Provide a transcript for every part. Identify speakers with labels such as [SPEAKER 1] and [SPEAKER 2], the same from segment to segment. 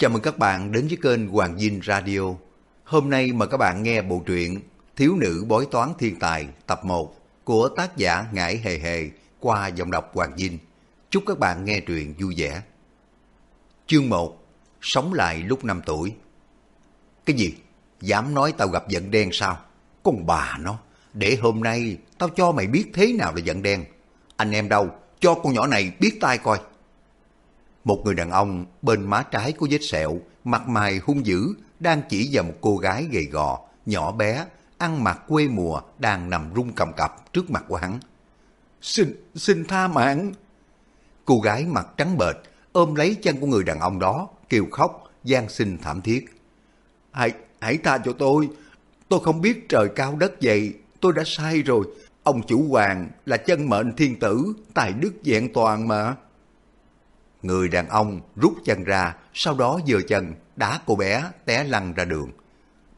[SPEAKER 1] Chào mừng các bạn đến với kênh Hoàng Dinh Radio. Hôm nay mời các bạn nghe bộ truyện Thiếu nữ bói toán thiên tài tập 1 của tác giả Ngải Hề Hề qua giọng đọc Hoàng Dinh. Chúc các bạn nghe truyện vui vẻ. Chương 1 Sống lại lúc 5 tuổi Cái gì? Dám nói tao gặp giận đen sao? Con bà nó, để hôm nay tao cho mày biết thế nào là giận đen. Anh em đâu, cho con nhỏ này biết tai coi. Một người đàn ông bên má trái có vết sẹo, mặt mày hung dữ, đang chỉ vào một cô gái gầy gò, nhỏ bé, ăn mặc quê mùa đang nằm rung cầm cập trước mặt của hắn. Xin, xin tha mạng. Cô gái mặt trắng bệch, ôm lấy chân của người đàn ông đó, kêu khóc, gian xin thảm thiết. Hãy, hãy tha cho tôi, tôi không biết trời cao đất dày, tôi đã sai rồi. Ông chủ hoàng là chân mệnh thiên tử, tài đức vẹn toàn mà. Người đàn ông rút chân ra, sau đó giơ chân, đá cô bé té lăn ra đường.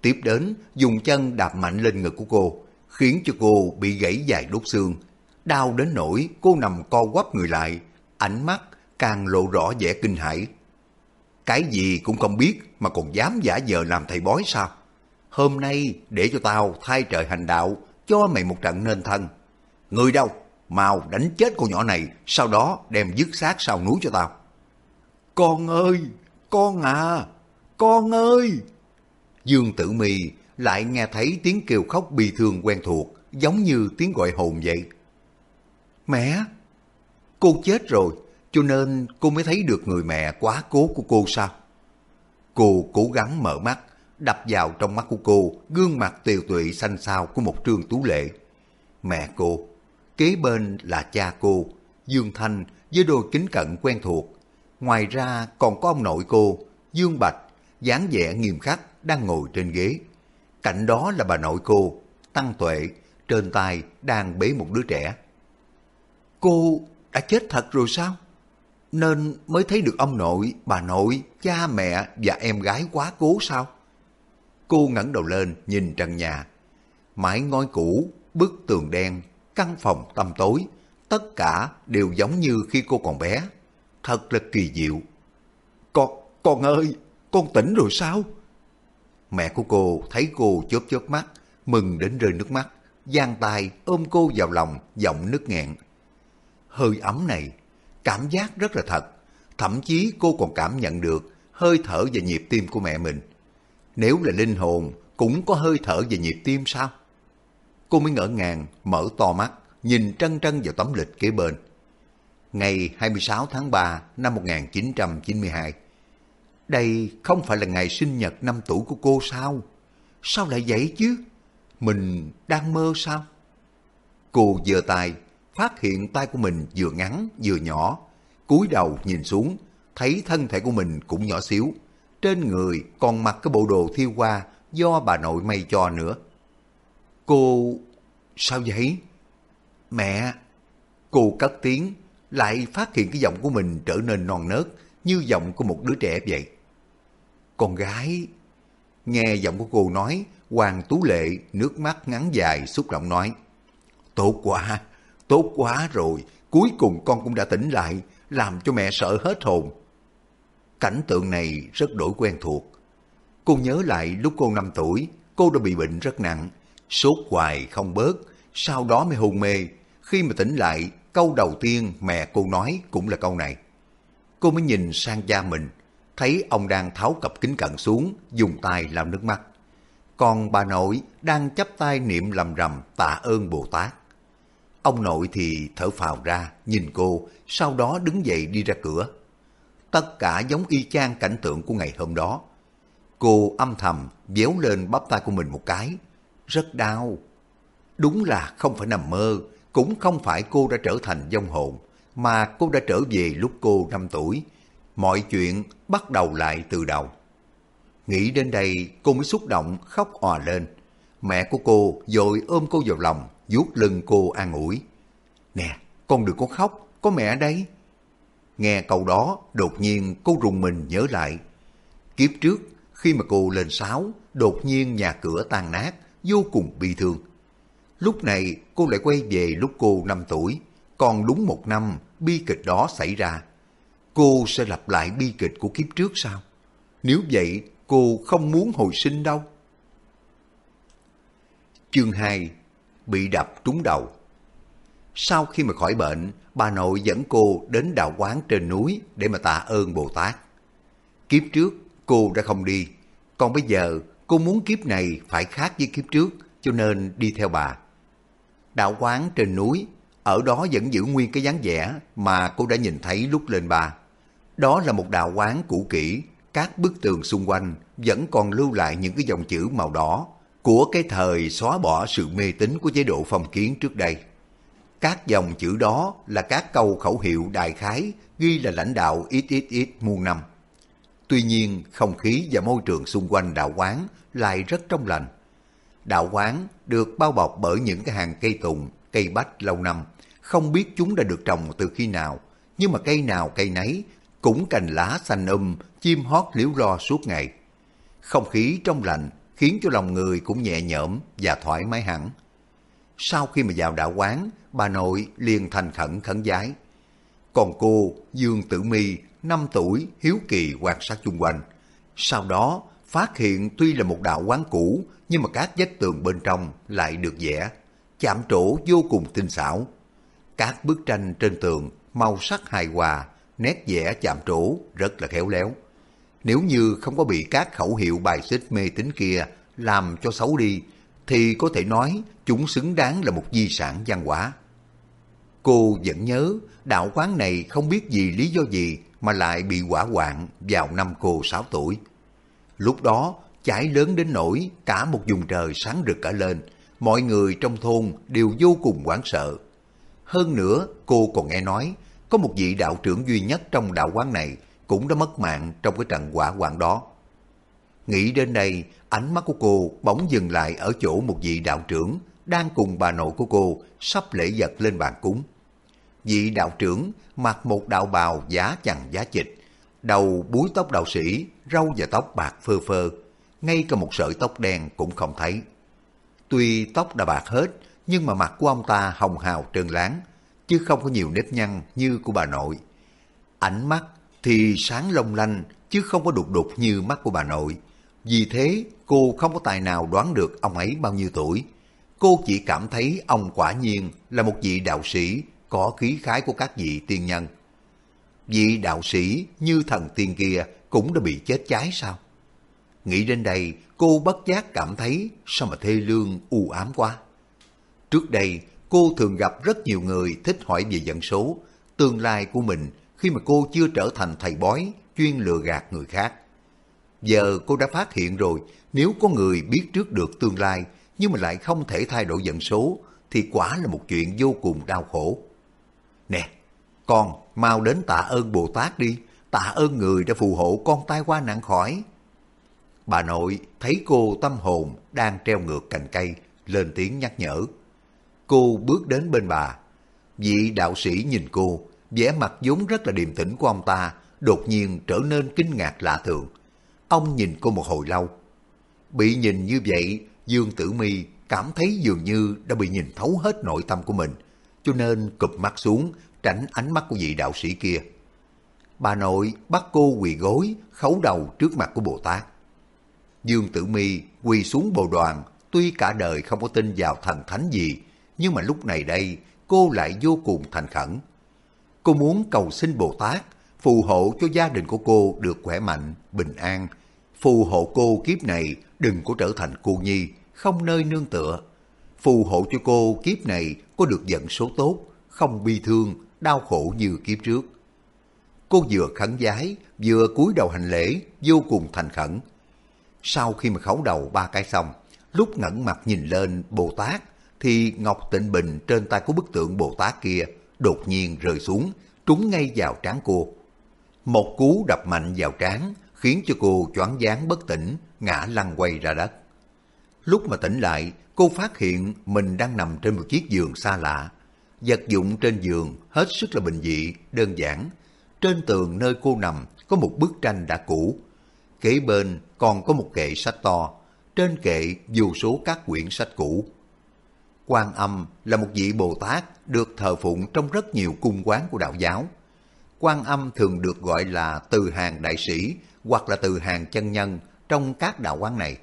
[SPEAKER 1] Tiếp đến, dùng chân đạp mạnh lên ngực của cô, khiến cho cô bị gãy dài đốt xương. Đau đến nỗi cô nằm co quắp người lại, ánh mắt càng lộ rõ vẻ kinh hãi. Cái gì cũng không biết mà còn dám giả vờ làm thầy bói sao? Hôm nay để cho tao thay trời hành đạo, cho mày một trận nên thân. Người đâu? mau đánh chết cô nhỏ này, sau đó đem dứt xác sau núi cho tao. Con ơi, con à, con ơi! Dương Tử Mi lại nghe thấy tiếng kêu khóc bi thương quen thuộc, giống như tiếng gọi hồn vậy. Mẹ, cô chết rồi, cho nên cô mới thấy được người mẹ quá cố của cô sao? Cô cố gắng mở mắt, đập vào trong mắt của cô gương mặt tiều tụy xanh xao của một trương tú lệ. Mẹ cô Kế bên là cha cô, Dương Thanh với đôi kính cận quen thuộc. Ngoài ra còn có ông nội cô, Dương Bạch, dáng vẻ nghiêm khắc đang ngồi trên ghế. Cạnh đó là bà nội cô, Tăng Tuệ, trên tay đang bế một đứa trẻ. Cô đã chết thật rồi sao? Nên mới thấy được ông nội, bà nội, cha mẹ và em gái quá cố sao? Cô ngẩng đầu lên nhìn trần nhà. Mái ngói cũ, bức tường đen căn phòng tăm tối, tất cả đều giống như khi cô còn bé. Thật là kỳ diệu. Con, con ơi, con tỉnh rồi sao? Mẹ của cô thấy cô chớp chớp mắt, mừng đến rơi nước mắt, giang tay ôm cô vào lòng, giọng nức nghẹn. Hơi ấm này, cảm giác rất là thật, thậm chí cô còn cảm nhận được hơi thở và nhịp tim của mẹ mình. Nếu là linh hồn, cũng có hơi thở và nhịp tim sao? cô mới ngỡ ngàng, mở to mắt, nhìn trân trân vào tấm lịch kế bên. Ngày 26 tháng 3 năm 1992. Đây không phải là ngày sinh nhật năm tuổi của cô sao? Sao lại vậy chứ? Mình đang mơ sao? Cô giơ tay, phát hiện tay của mình vừa ngắn vừa nhỏ, cúi đầu nhìn xuống, thấy thân thể của mình cũng nhỏ xíu, trên người còn mặc cái bộ đồ thiêu hoa do bà nội may cho nữa. Cô... Sao vậy? Mẹ! Cô cất tiếng, lại phát hiện cái giọng của mình trở nên non nớt, như giọng của một đứa trẻ vậy. Con gái! Nghe giọng của cô nói, Hoàng Tú Lệ nước mắt ngắn dài xúc động nói. Tốt quá, tốt quá rồi, cuối cùng con cũng đã tỉnh lại, làm cho mẹ sợ hết hồn. Cảnh tượng này rất đổi quen thuộc. Cô nhớ lại lúc cô 5 tuổi, cô đã bị bệnh rất nặng, sốt hoài không bớt, sau đó mới hôn mê. Khi mà tỉnh lại, câu đầu tiên mẹ cô nói cũng là câu này. Cô mới nhìn sang cha mình, thấy ông đang tháo cặp kính cận xuống, dùng tay làm nước mắt. Còn bà nội đang chắp tay niệm lầm rầm tạ ơn Bồ Tát. Ông nội thì thở phào ra, nhìn cô, sau đó đứng dậy đi ra cửa. Tất cả giống y chang cảnh tượng của ngày hôm đó. Cô âm thầm véo lên bắp tay của mình một cái, rất đau. Đúng là không phải nằm mơ, cũng không phải cô đã trở thành vong hồn, mà cô đã trở về lúc cô 5 tuổi. Mọi chuyện bắt đầu lại từ đầu. Nghĩ đến đây, cô mới xúc động khóc òa lên. Mẹ của cô rồi ôm cô vào lòng, vuốt lưng cô an ủi. Nè, con đừng có khóc, có mẹ ở đây. Nghe câu đó, đột nhiên cô rùng mình nhớ lại. Kiếp trước, khi mà cô lên sáu, đột nhiên nhà cửa tan nát, vô cùng bi thương. Lúc này cô lại quay về lúc cô 5 tuổi, còn đúng một năm bi kịch đó xảy ra. Cô sẽ lặp lại bi kịch của kiếp trước sao? Nếu vậy, cô không muốn hồi sinh đâu. Chương 2 Bị đập trúng đầu Sau khi mà khỏi bệnh, bà nội dẫn cô đến đạo quán trên núi để mà tạ ơn Bồ Tát. Kiếp trước, cô đã không đi, còn bây giờ cô muốn kiếp này phải khác với kiếp trước, cho nên đi theo bà. Đạo quán trên núi, ở đó vẫn giữ nguyên cái dáng vẻ mà cô đã nhìn thấy lúc lên bà. Đó là một đạo quán cũ kỹ, các bức tường xung quanh vẫn còn lưu lại những cái dòng chữ màu đỏ của cái thời xóa bỏ sự mê tín của chế độ phong kiến trước đây. Các dòng chữ đó là các câu khẩu hiệu đại khái ghi là lãnh đạo ít ít ít muôn năm. Tuy nhiên, không khí và môi trường xung quanh đạo quán lại rất trong lành. Đạo quán được bao bọc bởi những cái hàng cây tùng, cây bách lâu năm, không biết chúng đã được trồng từ khi nào, nhưng mà cây nào cây nấy cũng cành lá xanh um, chim hót liếu lo suốt ngày. Không khí trong lành khiến cho lòng người cũng nhẹ nhõm và thoải mái hẳn. Sau khi mà vào đạo quán, bà nội liền thành khẩn khẩn giái. Còn cô, Dương Tử My, 5 tuổi, hiếu kỳ quan sát chung quanh. Sau đó, phát hiện tuy là một đạo quán cũ, nhưng mà các vách tường bên trong lại được vẽ, chạm trổ vô cùng tinh xảo. Các bức tranh trên tường, màu sắc hài hòa, nét vẽ chạm trổ rất là khéo léo. Nếu như không có bị các khẩu hiệu bài xích mê tín kia làm cho xấu đi, thì có thể nói chúng xứng đáng là một di sản văn hóa. Cô vẫn nhớ đạo quán này không biết vì lý do gì mà lại bị quả hoạn vào năm cô 6 tuổi. Lúc đó cháy lớn đến nỗi cả một vùng trời sáng rực cả lên, mọi người trong thôn đều vô cùng hoảng sợ. Hơn nữa cô còn nghe nói có một vị đạo trưởng duy nhất trong đạo quán này cũng đã mất mạng trong cái trận quả hoạn đó. Nghĩ đến đây, ánh mắt của cô bỗng dừng lại ở chỗ một vị đạo trưởng đang cùng bà nội của cô sắp lễ vật lên bàn cúng. Vị đạo trưởng mặc một đạo bào giá chằng giá chịch, đầu búi tóc đạo sĩ, râu và tóc bạc phơ phơ, ngay cả một sợi tóc đen cũng không thấy. Tuy tóc đã bạc hết, nhưng mà mặt của ông ta hồng hào trơn láng, chứ không có nhiều nếp nhăn như của bà nội. Ánh mắt thì sáng long lanh, chứ không có đục đục như mắt của bà nội. Vì thế, cô không có tài nào đoán được ông ấy bao nhiêu tuổi. Cô chỉ cảm thấy ông quả nhiên là một vị đạo sĩ có khí khái của các vị tiên nhân. Vị đạo sĩ như thần tiên kia cũng đã bị chết cháy sao? Nghĩ đến đây, cô bất giác cảm thấy sao mà thê lương u ám quá. Trước đây, cô thường gặp rất nhiều người thích hỏi về vận số, tương lai của mình khi mà cô chưa trở thành thầy bói chuyên lừa gạt người khác. Giờ cô đã phát hiện rồi, nếu có người biết trước được tương lai nhưng mà lại không thể thay đổi vận số thì quả là một chuyện vô cùng đau khổ. Nè, con mau đến tạ ơn Bồ Tát đi, tạ ơn người đã phù hộ con tai qua nạn khỏi. Bà nội thấy cô tâm hồn đang treo ngược cành cây, lên tiếng nhắc nhở. Cô bước đến bên bà. Vị đạo sĩ nhìn cô, vẻ mặt vốn rất là điềm tĩnh của ông ta, đột nhiên trở nên kinh ngạc lạ thường. Ông nhìn cô một hồi lâu. Bị nhìn như vậy, Dương Tử Mi cảm thấy dường như đã bị nhìn thấu hết nội tâm của mình, cho nên cụp mắt xuống, tránh ánh mắt của vị đạo sĩ kia. Bà nội bắt cô quỳ gối, khấu đầu trước mặt của Bồ Tát. Dương Tử Mi quỳ xuống bồ đoàn, tuy cả đời không có tin vào thần thánh gì, nhưng mà lúc này đây cô lại vô cùng thành khẩn. Cô muốn cầu xin Bồ Tát phù hộ cho gia đình của cô được khỏe mạnh, bình an, phù hộ cô kiếp này đừng có trở thành cô nhi, không nơi nương tựa. Phù hộ cho cô kiếp này có được vận số tốt, không bi thương, đau khổ như kiếp trước. Cô vừa khấn giái, vừa cúi đầu hành lễ, vô cùng thành khẩn. Sau khi mà khấu đầu ba cái xong, lúc ngẩng mặt nhìn lên Bồ Tát, thì Ngọc Tịnh Bình trên tay của bức tượng Bồ Tát kia đột nhiên rơi xuống, trúng ngay vào trán cô. Một cú đập mạnh vào trán khiến cho cô choáng váng bất tỉnh, ngã lăn quay ra đất. Lúc mà tỉnh lại, cô phát hiện mình đang nằm trên một chiếc giường xa lạ. Vật dụng trên giường hết sức là bình dị, đơn giản. Trên tường nơi cô nằm, có một bức tranh đã cũ. Kế bên còn có một kệ sách to. Trên kệ dù số các quyển sách cũ. Quan âm là một vị Bồ Tát được thờ phụng trong rất nhiều cung quán của đạo giáo. quan âm thường được gọi là từ hàng đại sĩ hoặc là từ hàng chân nhân trong các đạo quán này.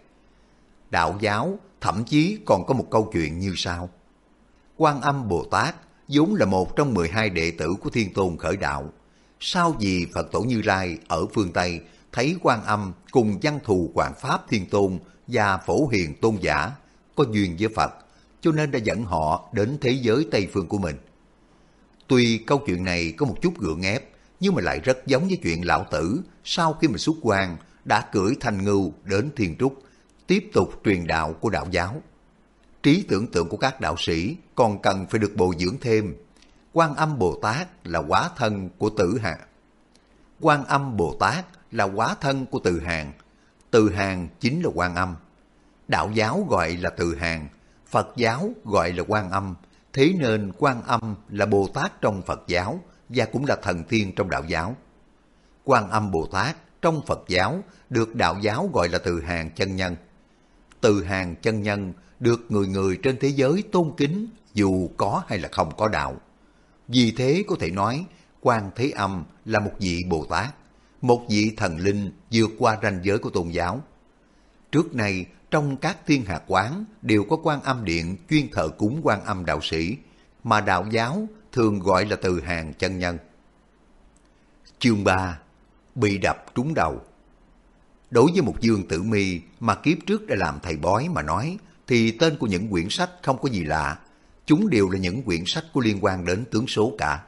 [SPEAKER 1] Đạo giáo thậm chí còn có một câu chuyện như sau. Quan âm Bồ Tát vốn là một trong 12 đệ tử của Thiên Tôn khởi đạo. Sau vì Phật Tổ Như Lai ở phương Tây thấy quan âm cùng văn thù Quảng Pháp Thiên Tôn và Phổ Hiền Tôn Giả có duyên với Phật, cho nên đã dẫn họ đến thế giới Tây Phương của mình. Tuy câu chuyện này có một chút gượng ép, nhưng mà lại rất giống với chuyện lão tử sau khi mà xuất quan đã cưỡi thành ngưu đến Thiên Trúc, tiếp tục truyền đạo của đạo giáo. Trí tưởng tượng của các đạo sĩ còn cần phải được bồi dưỡng thêm. Quan âm Bồ Tát là quá thân của tử hàng. Quan âm Bồ Tát là quá thân của từ hàng. Từ hàng chính là quan âm. Đạo giáo gọi là từ hàng, Phật giáo gọi là quan âm. Thế nên quan âm là Bồ Tát trong Phật giáo và cũng là thần tiên trong đạo giáo. Quan âm Bồ Tát trong Phật giáo được đạo giáo gọi là từ hàng chân nhân. Từ hàng chân nhân được người người trên thế giới tôn kính dù có hay là không có đạo. Vì thế có thể nói quan Thế Âm là một vị Bồ Tát, một vị thần linh vượt qua ranh giới của tôn giáo. Trước nay, trong các thiên hạ quán đều có quan âm điện chuyên thờ cúng quan âm đạo sĩ, mà đạo giáo thường gọi là từ hàng chân nhân. Chương 3 Bị đập trúng đầu Đối với một dương tử mi mà kiếp trước đã làm thầy bói mà nói, thì tên của những quyển sách không có gì lạ. Chúng đều là những quyển sách có liên quan đến tướng số cả.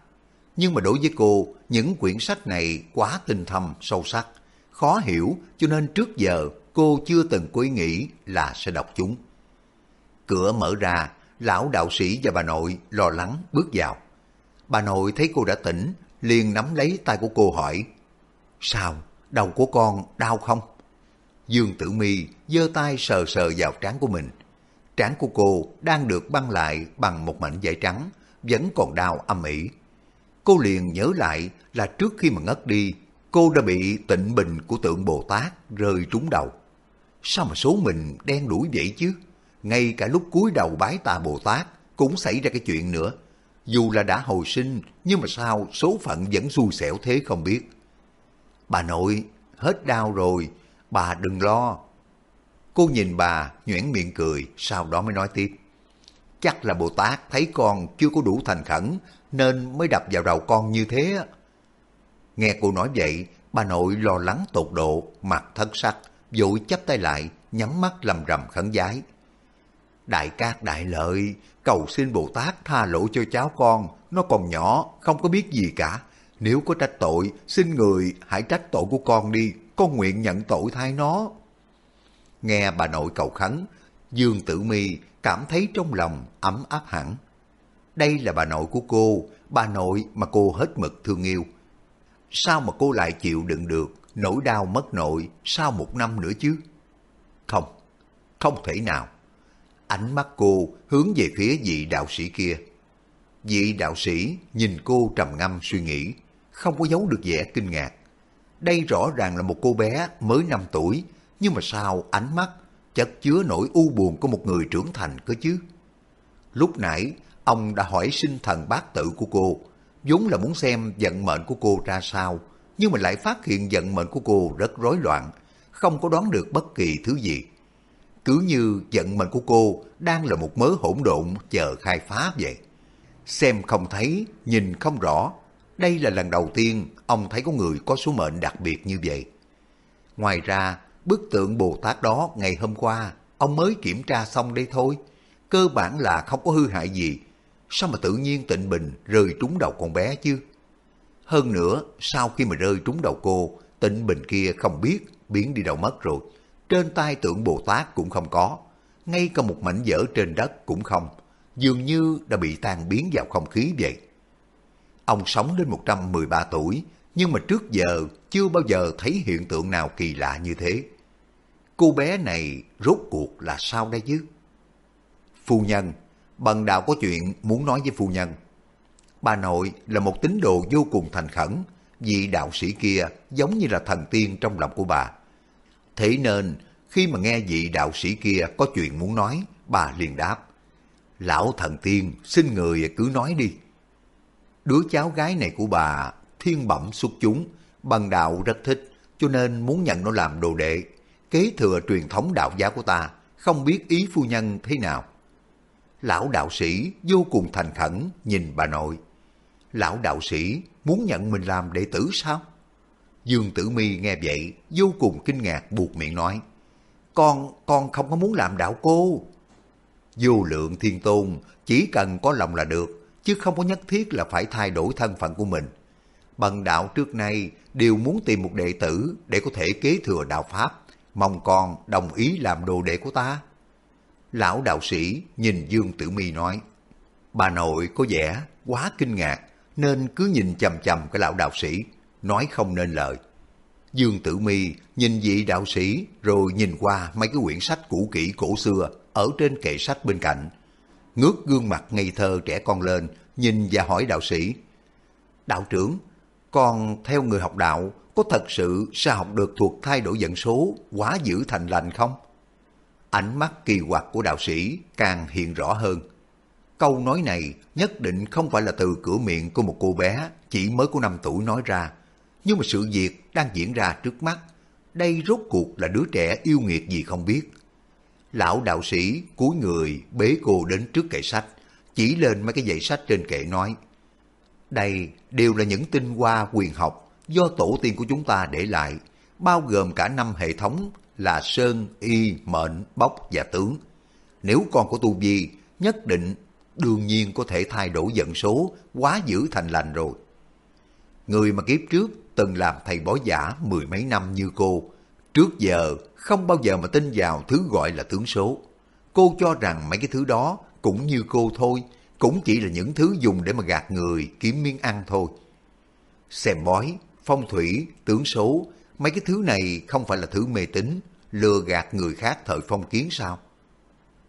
[SPEAKER 1] Nhưng mà đối với cô, những quyển sách này quá tinh thâm, sâu sắc, khó hiểu cho nên trước giờ cô chưa từng có ý nghĩ là sẽ đọc chúng. Cửa mở ra, lão đạo sĩ và bà nội lo lắng bước vào. Bà nội thấy cô đã tỉnh, liền nắm lấy tay của cô hỏi, Sao, đầu của con đau không? Dương Tử Mi giơ tay sờ sờ vào trán của mình. Trán của cô đang được băng lại bằng một mảnh giấy trắng, vẫn còn đau âm ỉ. Cô liền nhớ lại là trước khi mà ngất đi, cô đã bị tịnh bình của tượng Bồ Tát rơi trúng đầu. Sao mà số mình đen đuổi vậy chứ? Ngay cả lúc cúi đầu bái tà Bồ Tát cũng xảy ra cái chuyện nữa. Dù là đã hồi sinh, nhưng mà sao số phận vẫn xui xẻo thế không biết. Bà nội, hết đau rồi, bà đừng lo. Cô nhìn bà, nhoẻn miệng cười, sau đó mới nói tiếp. Chắc là Bồ Tát thấy con chưa có đủ thành khẩn, nên mới đập vào đầu con như thế. Nghe cô nói vậy, bà nội lo lắng tột độ, mặt thất sắc, vội chắp tay lại, nhắm mắt lầm rầm khấn giái. Đại cát đại lợi, cầu xin Bồ Tát tha lỗi cho cháu con, nó còn nhỏ, không có biết gì cả. Nếu có trách tội, xin người hãy trách tội của con đi, con nguyện nhận tội thay nó. Nghe bà nội cầu khấn, Dương Tử Mi cảm thấy trong lòng ấm áp hẳn. Đây là bà nội của cô, bà nội mà cô hết mực thương yêu. Sao mà cô lại chịu đựng được nỗi đau mất nội sau một năm nữa chứ? Không, không thể nào. Ánh mắt cô hướng về phía vị đạo sĩ kia. Vị đạo sĩ nhìn cô trầm ngâm suy nghĩ, không có giấu được vẻ kinh ngạc. Đây rõ ràng là một cô bé mới 5 tuổi, nhưng mà sao ánh mắt chất chứa nỗi u buồn của một người trưởng thành cơ chứ? Lúc nãy, ông đã hỏi sinh thần bát tự của cô, vốn là muốn xem vận mệnh của cô ra sao, nhưng mà lại phát hiện vận mệnh của cô rất rối loạn, không có đoán được bất kỳ thứ gì. Cứ như vận mệnh của cô đang là một mớ hỗn độn chờ khai phá vậy. Xem không thấy, nhìn không rõ, đây là lần đầu tiên ông thấy có người có số mệnh đặc biệt như vậy. Ngoài ra, bức tượng Bồ Tát đó ngày hôm qua, ông mới kiểm tra xong đây thôi. Cơ bản là không có hư hại gì. Sao mà tự nhiên tịnh bình rơi trúng đầu con bé chứ? Hơn nữa, sau khi mà rơi trúng đầu cô, tịnh bình kia không biết biến đi đâu mất rồi. Trên tay tượng Bồ Tát cũng không có. Ngay cả một mảnh vỡ trên đất cũng không. Dường như đã bị tan biến vào không khí vậy. Ông sống đến 113 tuổi, nhưng mà trước giờ chưa bao giờ thấy hiện tượng nào kỳ lạ như thế. Cô bé này rốt cuộc là sao đây chứ? Phu nhân, bần đạo có chuyện muốn nói với phu nhân. Bà nội là một tín đồ vô cùng thành khẩn, vị đạo sĩ kia giống như là thần tiên trong lòng của bà. Thế nên, khi mà nghe vị đạo sĩ kia có chuyện muốn nói, bà liền đáp. Lão thần tiên, xin người cứ nói đi. Đứa cháu gái này của bà thiên bẩm xuất chúng, bằng đạo rất thích, cho nên muốn nhận nó làm đồ đệ, kế thừa truyền thống đạo giáo của ta, không biết ý phu nhân thế nào. Lão đạo sĩ vô cùng thành khẩn nhìn bà nội. Lão đạo sĩ muốn nhận mình làm đệ tử sao? Dương Tử Mi nghe vậy vô cùng kinh ngạc buộc miệng nói. Con, con không có muốn làm đạo cô. Vô lượng thiên tôn chỉ cần có lòng là được, chứ không có nhất thiết là phải thay đổi thân phận của mình. Bần đạo trước nay đều muốn tìm một đệ tử để có thể kế thừa đạo Pháp, mong con đồng ý làm đồ đệ của ta. Lão đạo sĩ nhìn Dương Tử Mi nói, bà nội có vẻ quá kinh ngạc nên cứ nhìn chầm chầm cái lão đạo sĩ, nói không nên lời. Dương Tử Mi nhìn vị đạo sĩ rồi nhìn qua mấy cái quyển sách cũ kỹ cổ xưa ở trên kệ sách bên cạnh. Ngước gương mặt ngây thơ trẻ con lên, nhìn và hỏi đạo sĩ. Đạo trưởng, con theo người học đạo có thật sự sao học được thuộc thay đổi dẫn số quá dữ thành lành không? Ánh mắt kỳ quặc của đạo sĩ càng hiện rõ hơn. Câu nói này nhất định không phải là từ cửa miệng của một cô bé chỉ mới có 5 tuổi nói ra. Nhưng mà sự việc đang diễn ra trước mắt. Đây rốt cuộc là đứa trẻ yêu nghiệt gì không biết. Lão đạo sĩ cúi người bế cô đến trước kệ sách, chỉ lên mấy cái dãy sách trên kệ nói. Đây đều là những tinh hoa quyền học do tổ tiên của chúng ta để lại, bao gồm cả năm hệ thống là sơn, y, mệnh, bốc và tướng. Nếu con của tu vi, nhất định đương nhiên có thể thay đổi vận số, quá dữ thành lành rồi. Người mà kiếp trước từng làm thầy bói giả mười mấy năm như cô, trước giờ không bao giờ mà tin vào thứ gọi là tướng số. Cô cho rằng mấy cái thứ đó cũng như cô thôi, cũng chỉ là những thứ dùng để mà gạt người kiếm miếng ăn thôi. Xem bói, phong thủy, tướng số, mấy cái thứ này không phải là thứ mê tín, lừa gạt người khác thời phong kiến sao?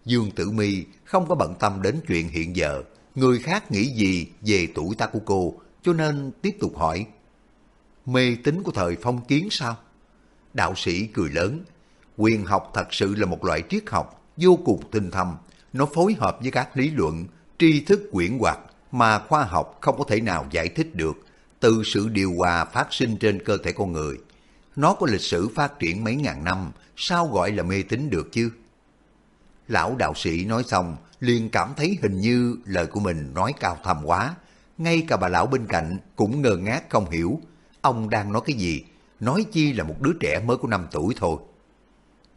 [SPEAKER 1] Dương Tử Mi không có bận tâm đến chuyện hiện giờ, người khác nghĩ gì về tuổi tác của cô, cho nên tiếp tục hỏi. Mê tín của thời phong kiến sao? Đạo sĩ cười lớn, quyền học thật sự là một loại triết học vô cùng tinh thâm, nó phối hợp với các lý luận, tri thức quyển hoặc mà khoa học không có thể nào giải thích được từ sự điều hòa phát sinh trên cơ thể con người. Nó có lịch sử phát triển mấy ngàn năm, sao gọi là mê tín được chứ? Lão đạo sĩ nói xong, liền cảm thấy hình như lời của mình nói cao thầm quá. Ngay cả bà lão bên cạnh cũng ngơ ngác không hiểu. Ông đang nói cái gì? Nói chi là một đứa trẻ mới có 5 tuổi thôi.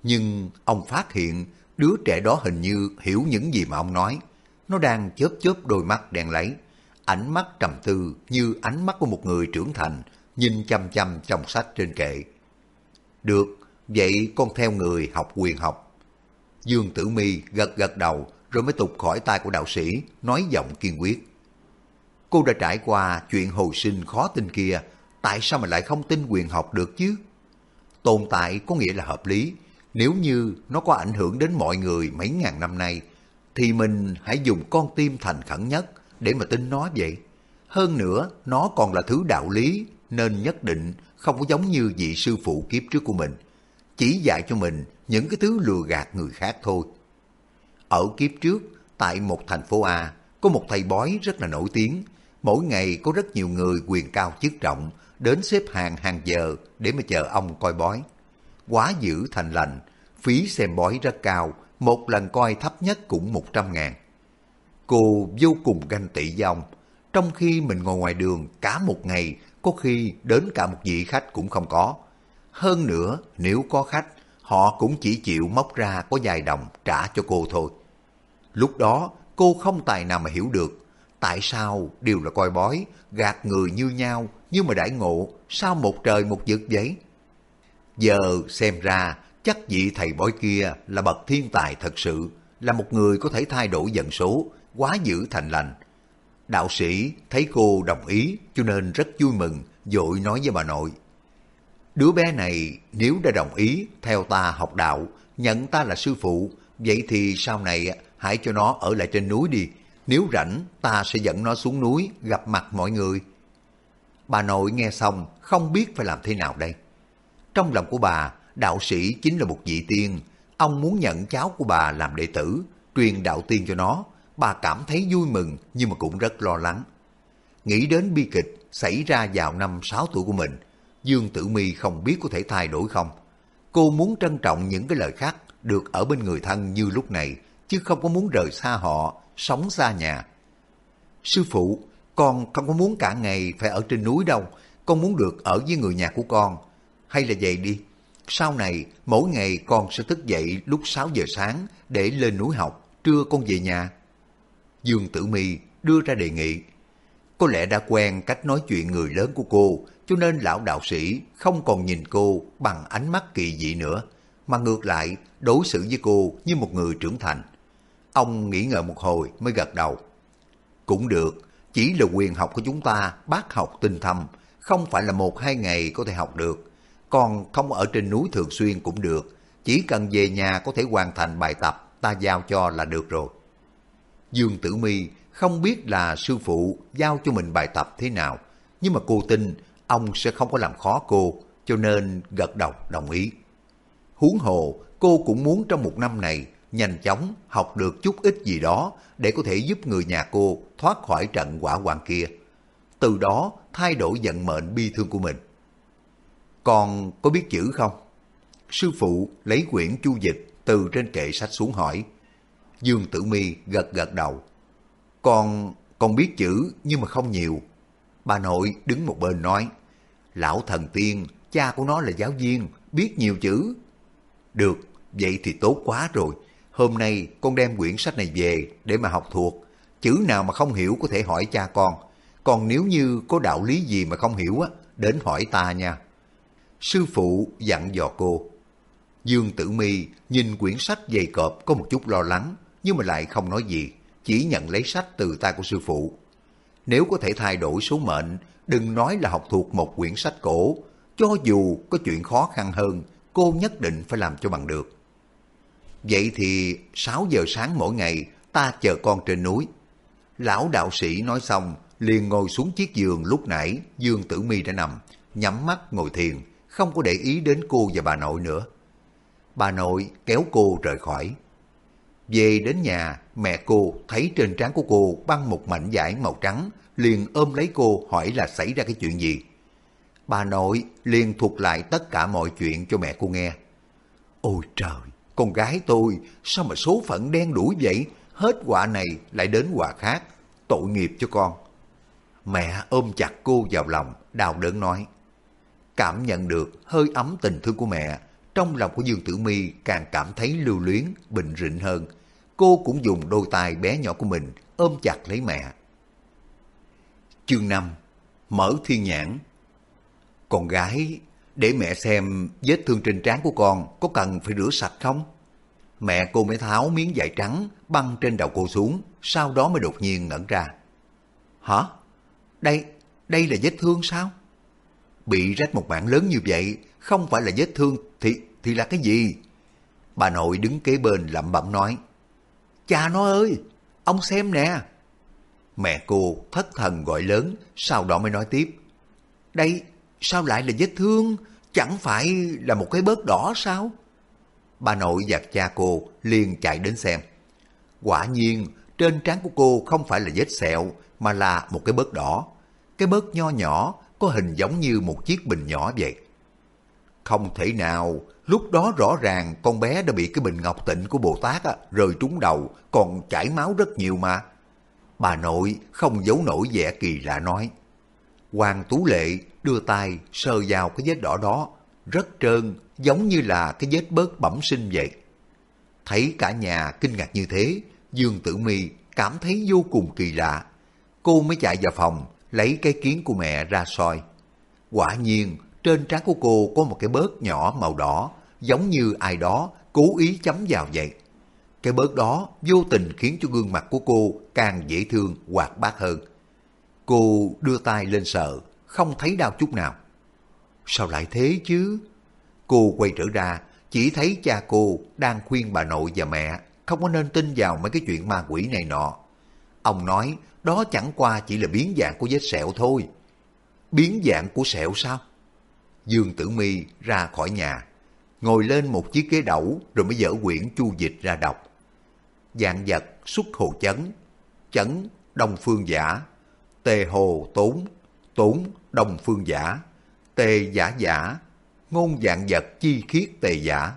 [SPEAKER 1] Nhưng ông phát hiện đứa trẻ đó hình như hiểu những gì mà ông nói. Nó đang chớp chớp đôi mắt đen lấy. Ánh mắt trầm tư như ánh mắt của một người trưởng thành, nhìn chăm chăm trong sách trên kệ. Được, vậy con theo người học quyền học Dương Tử Mi gật gật đầu rồi mới tục khỏi tay của đạo sĩ, nói giọng kiên quyết. Cô đã trải qua chuyện hồi sinh khó tin kia, tại sao mà lại không tin quyền học được chứ? Tồn tại có nghĩa là hợp lý, nếu như nó có ảnh hưởng đến mọi người mấy ngàn năm nay, thì mình hãy dùng con tim thành khẩn nhất để mà tin nó vậy. Hơn nữa, nó còn là thứ đạo lý, nên nhất định không có giống như vị sư phụ kiếp trước của mình. Chỉ dạy cho mình những cái thứ lừa gạt người khác thôi. Ở kiếp trước, tại một thành phố A, có một thầy bói rất là nổi tiếng. Mỗi ngày có rất nhiều người quyền cao chức trọng đến xếp hàng hàng giờ để mà chờ ông coi bói. Quá dữ thành lành, phí xem bói rất cao, một lần coi thấp nhất cũng 100 ngàn. Cô vô cùng ganh tị với ông, trong khi mình ngồi ngoài đường cả một ngày, có khi đến cả một vị khách cũng không có. Hơn nữa, nếu có khách, họ cũng chỉ chịu móc ra có vài đồng trả cho cô thôi. Lúc đó cô không tài nào mà hiểu được tại sao đều là coi bói, gạt người như nhau nhưng mà đãi ngộ sao một trời một vực vậy? Giờ xem ra chắc vị thầy bói kia là bậc thiên tài thật sự, là một người có thể thay đổi dần số, quá dữ thành lành. Đạo sĩ thấy cô đồng ý cho nên rất vui mừng, dội nói với bà nội. Đứa bé này nếu đã đồng ý theo ta học đạo, nhận ta là sư phụ, vậy thì sau này hãy cho nó ở lại trên núi đi. Nếu rảnh, ta sẽ dẫn nó xuống núi gặp mặt mọi người. Bà nội nghe xong không biết phải làm thế nào đây. Trong lòng của bà, đạo sĩ chính là một vị tiên. Ông muốn nhận cháu của bà làm đệ tử, truyền đạo tiên cho nó. Bà cảm thấy vui mừng nhưng mà cũng rất lo lắng. Nghĩ đến bi kịch xảy ra vào năm 6 tuổi của mình, Dương Tử Mi không biết có thể thay đổi không. Cô muốn trân trọng những cái lời khác được ở bên người thân như lúc này, chứ không có muốn rời xa họ, sống xa nhà. Sư phụ, con không có muốn cả ngày phải ở trên núi đâu, con muốn được ở với người nhà của con. Hay là vậy đi, sau này mỗi ngày con sẽ thức dậy lúc 6 giờ sáng để lên núi học, trưa con về nhà. Dương Tử Mi đưa ra đề nghị. Có lẽ đã quen cách nói chuyện người lớn của cô, cho nên lão đạo sĩ không còn nhìn cô bằng ánh mắt kỳ dị nữa, mà ngược lại đối xử với cô như một người trưởng thành. Ông nghĩ ngợi một hồi mới gật đầu. Cũng được, chỉ là quyền học của chúng ta bác học tinh thâm, không phải là một hai ngày có thể học được. Còn không ở trên núi thường xuyên cũng được, chỉ cần về nhà có thể hoàn thành bài tập ta giao cho là được rồi. Dương Tử Mi không biết là sư phụ giao cho mình bài tập thế nào, nhưng mà cô tin ông sẽ không có làm khó cô, cho nên gật đầu đồng ý. Huống hồ, cô cũng muốn trong một năm này nhanh chóng học được chút ít gì đó để có thể giúp người nhà cô thoát khỏi trận quả hoàng kia. Từ đó thay đổi vận mệnh bi thương của mình. Con có biết chữ không? Sư phụ lấy quyển chu dịch từ trên kệ sách xuống hỏi. Dương Tử Mi gật gật đầu. Con, con biết chữ nhưng mà không nhiều. Bà nội đứng một bên nói. Lão thần tiên, cha của nó là giáo viên, biết nhiều chữ. Được, vậy thì tốt quá rồi. Hôm nay con đem quyển sách này về để mà học thuộc. Chữ nào mà không hiểu có thể hỏi cha con. Còn nếu như có đạo lý gì mà không hiểu á, đến hỏi ta nha. Sư phụ dặn dò cô. Dương Tử Mi nhìn quyển sách dày cộp có một chút lo lắng, nhưng mà lại không nói gì, chỉ nhận lấy sách từ tay của sư phụ. Nếu có thể thay đổi số mệnh, đừng nói là học thuộc một quyển sách cổ, cho dù có chuyện khó khăn hơn, cô nhất định phải làm cho bằng được. Vậy thì 6 giờ sáng mỗi ngày ta chờ con trên núi. Lão đạo sĩ nói xong, liền ngồi xuống chiếc giường lúc nãy Dương Tử Mi đã nằm, nhắm mắt ngồi thiền, không có để ý đến cô và bà nội nữa. Bà nội kéo cô rời khỏi. Về đến nhà, mẹ cô thấy trên trán của cô băng một mảnh vải màu trắng, liền ôm lấy cô hỏi là xảy ra cái chuyện gì. Bà nội liền thuật lại tất cả mọi chuyện cho mẹ cô nghe. Ôi trời, con gái tôi sao mà số phận đen đuổi vậy, hết quả này lại đến quả khác, tội nghiệp cho con. Mẹ ôm chặt cô vào lòng, đau đớn nói. Cảm nhận được hơi ấm tình thương của mẹ, trong lòng của Dương Tử Mi càng cảm thấy lưu luyến, bình rịnh hơn. Cô cũng dùng đôi tay bé nhỏ của mình ôm chặt lấy mẹ. Chương 5 Mở thiên nhãn Con gái, để mẹ xem vết thương trên trán của con có cần phải rửa sạch không? Mẹ cô mới tháo miếng vải trắng băng trên đầu cô xuống, sau đó mới đột nhiên ngẩn ra. Hả? Đây, đây là vết thương sao? Bị rách một mảng lớn như vậy, không phải là vết thương thì thì là cái gì? Bà nội đứng kế bên lẩm bẩm nói. Cha nó ơi, ông xem nè. Mẹ cô thất thần gọi lớn, sau đó mới nói tiếp. Đây, sao lại là vết thương? Chẳng phải là một cái bớt đỏ sao? Bà nội và cha cô liền chạy đến xem. Quả nhiên, trên trán của cô không phải là vết sẹo, mà là một cái bớt đỏ. Cái bớt nho nhỏ, có hình giống như một chiếc bình nhỏ vậy. Không thể nào, lúc đó rõ ràng con bé đã bị cái bình ngọc tịnh của Bồ Tát á, rơi trúng đầu, còn chảy máu rất nhiều mà. Bà nội không giấu nổi vẻ kỳ lạ nói. Hoàng Tú Lệ đưa tay sờ vào cái vết đỏ đó, rất trơn, giống như là cái vết bớt bẩm sinh vậy. Thấy cả nhà kinh ngạc như thế, Dương Tử Mi cảm thấy vô cùng kỳ lạ. Cô mới chạy vào phòng, lấy cái kiến của mẹ ra soi. Quả nhiên, trên trán của cô có một cái bớt nhỏ màu đỏ, giống như ai đó cố ý chấm vào vậy. Cái bớt đó vô tình khiến cho gương mặt của cô càng dễ thương, hoạt bát hơn. Cô đưa tay lên sợ, không thấy đau chút nào. Sao lại thế chứ? Cô quay trở ra, chỉ thấy cha cô đang khuyên bà nội và mẹ không có nên tin vào mấy cái chuyện ma quỷ này nọ. Ông nói đó chẳng qua chỉ là biến dạng của vết sẹo thôi. Biến dạng của sẹo sao? Dương Tử Mi ra khỏi nhà, ngồi lên một chiếc ghế đẩu rồi mới dở quyển chu dịch ra đọc. Dạng vật xuất hồ chấn, chấn đông phương giả, tề hồ tốn, tốn đông phương giả, tề giả giả, ngôn dạng vật chi khiết tề giả.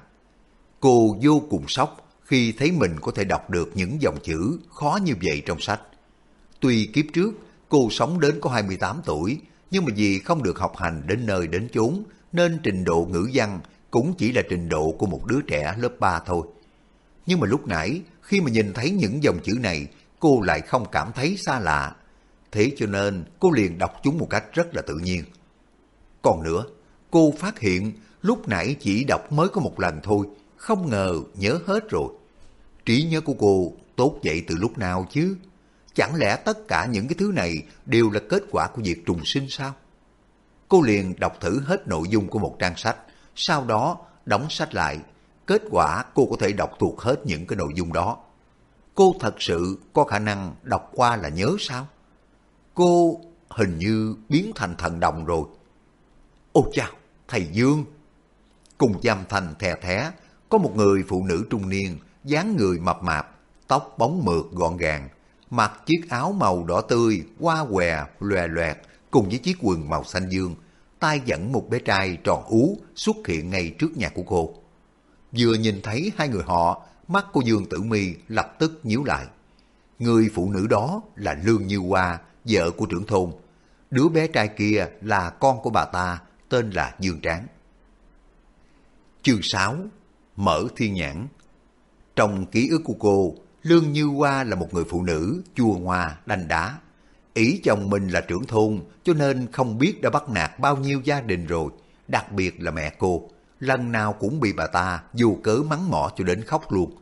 [SPEAKER 1] Cô vô cùng sốc khi thấy mình có thể đọc được những dòng chữ khó như vậy trong sách. Tuy kiếp trước cô sống đến có 28 tuổi, nhưng mà vì không được học hành đến nơi đến chốn, nên trình độ ngữ văn cũng chỉ là trình độ của một đứa trẻ lớp 3 thôi. Nhưng mà lúc nãy, khi mà nhìn thấy những dòng chữ này, cô lại không cảm thấy xa lạ. Thế cho nên cô liền đọc chúng một cách rất là tự nhiên. Còn nữa, cô phát hiện lúc nãy chỉ đọc mới có một lần thôi, không ngờ nhớ hết rồi. Trí nhớ của cô tốt vậy từ lúc nào chứ? Chẳng lẽ tất cả những cái thứ này đều là kết quả của việc trùng sinh sao? Cô liền đọc thử hết nội dung của một trang sách, sau đó đóng sách lại. Kết quả cô có thể đọc thuộc hết những cái nội dung đó. Cô thật sự có khả năng đọc qua là nhớ sao? Cô hình như biến thành thần đồng rồi. Ô chào, thầy Dương! Cùng giam thành thè thé, có một người phụ nữ trung niên, dáng người mập mạp, tóc bóng mượt gọn gàng, mặc chiếc áo màu đỏ tươi, hoa què, lòe loẹt, cùng với chiếc quần màu xanh dương, tay dẫn một bé trai tròn ú xuất hiện ngay trước nhà của cô. Vừa nhìn thấy hai người họ, mắt của Dương Tử Mi lập tức nhíu lại. Người phụ nữ đó là Lương Như Hoa, vợ của trưởng thôn. Đứa bé trai kia là con của bà ta, tên là Dương Tráng. Chương 6 Mở Thiên Nhãn Trong ký ức của cô, Lương Như Hoa là một người phụ nữ chua ngoa, đanh đá. Ý chồng mình là trưởng thôn cho nên không biết đã bắt nạt bao nhiêu gia đình rồi, đặc biệt là mẹ cô. Lần nào cũng bị bà ta dù cớ mắng mỏ cho đến khóc luôn.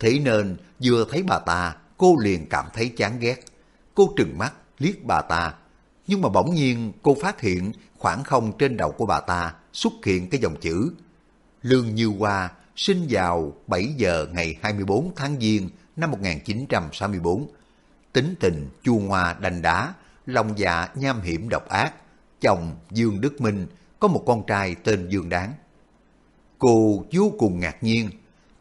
[SPEAKER 1] Thế nên vừa thấy bà ta, cô liền cảm thấy chán ghét. Cô trừng mắt liếc bà ta. Nhưng mà bỗng nhiên cô phát hiện khoảng không trên đầu của bà ta xuất hiện cái dòng chữ Lương Như Hoa sinh vào 7 giờ ngày 24 tháng Giêng năm 1964. Tính tình chua ngoa đành đá, lòng dạ nham hiểm độc ác. Chồng Dương Đức Minh có một con trai tên Dương Đáng. Cô vô cùng ngạc nhiên.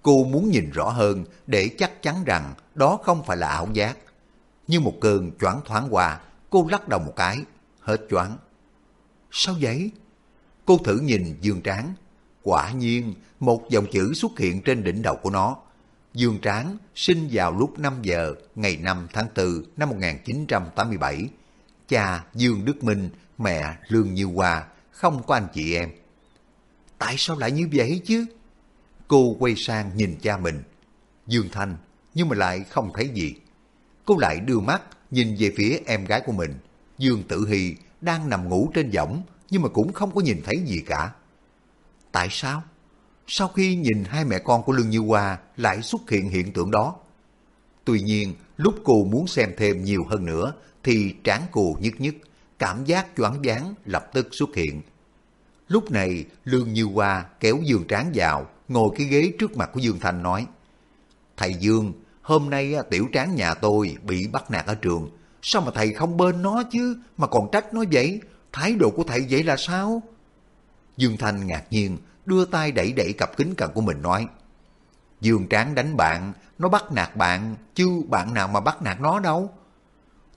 [SPEAKER 1] Cô muốn nhìn rõ hơn để chắc chắn rằng đó không phải là ảo giác. Như một cơn choáng thoáng qua, cô lắc đầu một cái, hết choáng. Sao vậy? Cô thử nhìn Dương Tráng. Quả nhiên, một dòng chữ xuất hiện trên đỉnh đầu của nó. Dương Tráng sinh vào lúc 5 giờ ngày 5 tháng 4 năm 1987. Cha Dương Đức Minh, mẹ Lương Như Hoa, không có anh chị em. Tại sao lại như vậy chứ? Cô quay sang nhìn cha mình. Dương Thanh, nhưng mà lại không thấy gì. Cô lại đưa mắt nhìn về phía em gái của mình. Dương Tử Hy đang nằm ngủ trên võng nhưng mà cũng không có nhìn thấy gì cả. Tại sao? Sau khi nhìn hai mẹ con của Lương Như Hoa lại xuất hiện hiện tượng đó. Tuy nhiên, lúc cô muốn xem thêm nhiều hơn nữa thì trán cô nhức nhức, cảm giác choáng váng lập tức xuất hiện. Lúc này, Lương Như Hoa kéo Dương Tráng vào, ngồi cái ghế trước mặt của Dương Thanh nói Thầy Dương, hôm nay tiểu tráng nhà tôi bị bắt nạt ở trường. Sao mà thầy không bên nó chứ, mà còn trách nó vậy? Thái độ của thầy vậy là sao? Dương Thanh ngạc nhiên, đưa tay đẩy đẩy cặp kính cận của mình nói. Dương Tráng đánh bạn, nó bắt nạt bạn, chứ bạn nào mà bắt nạt nó đâu.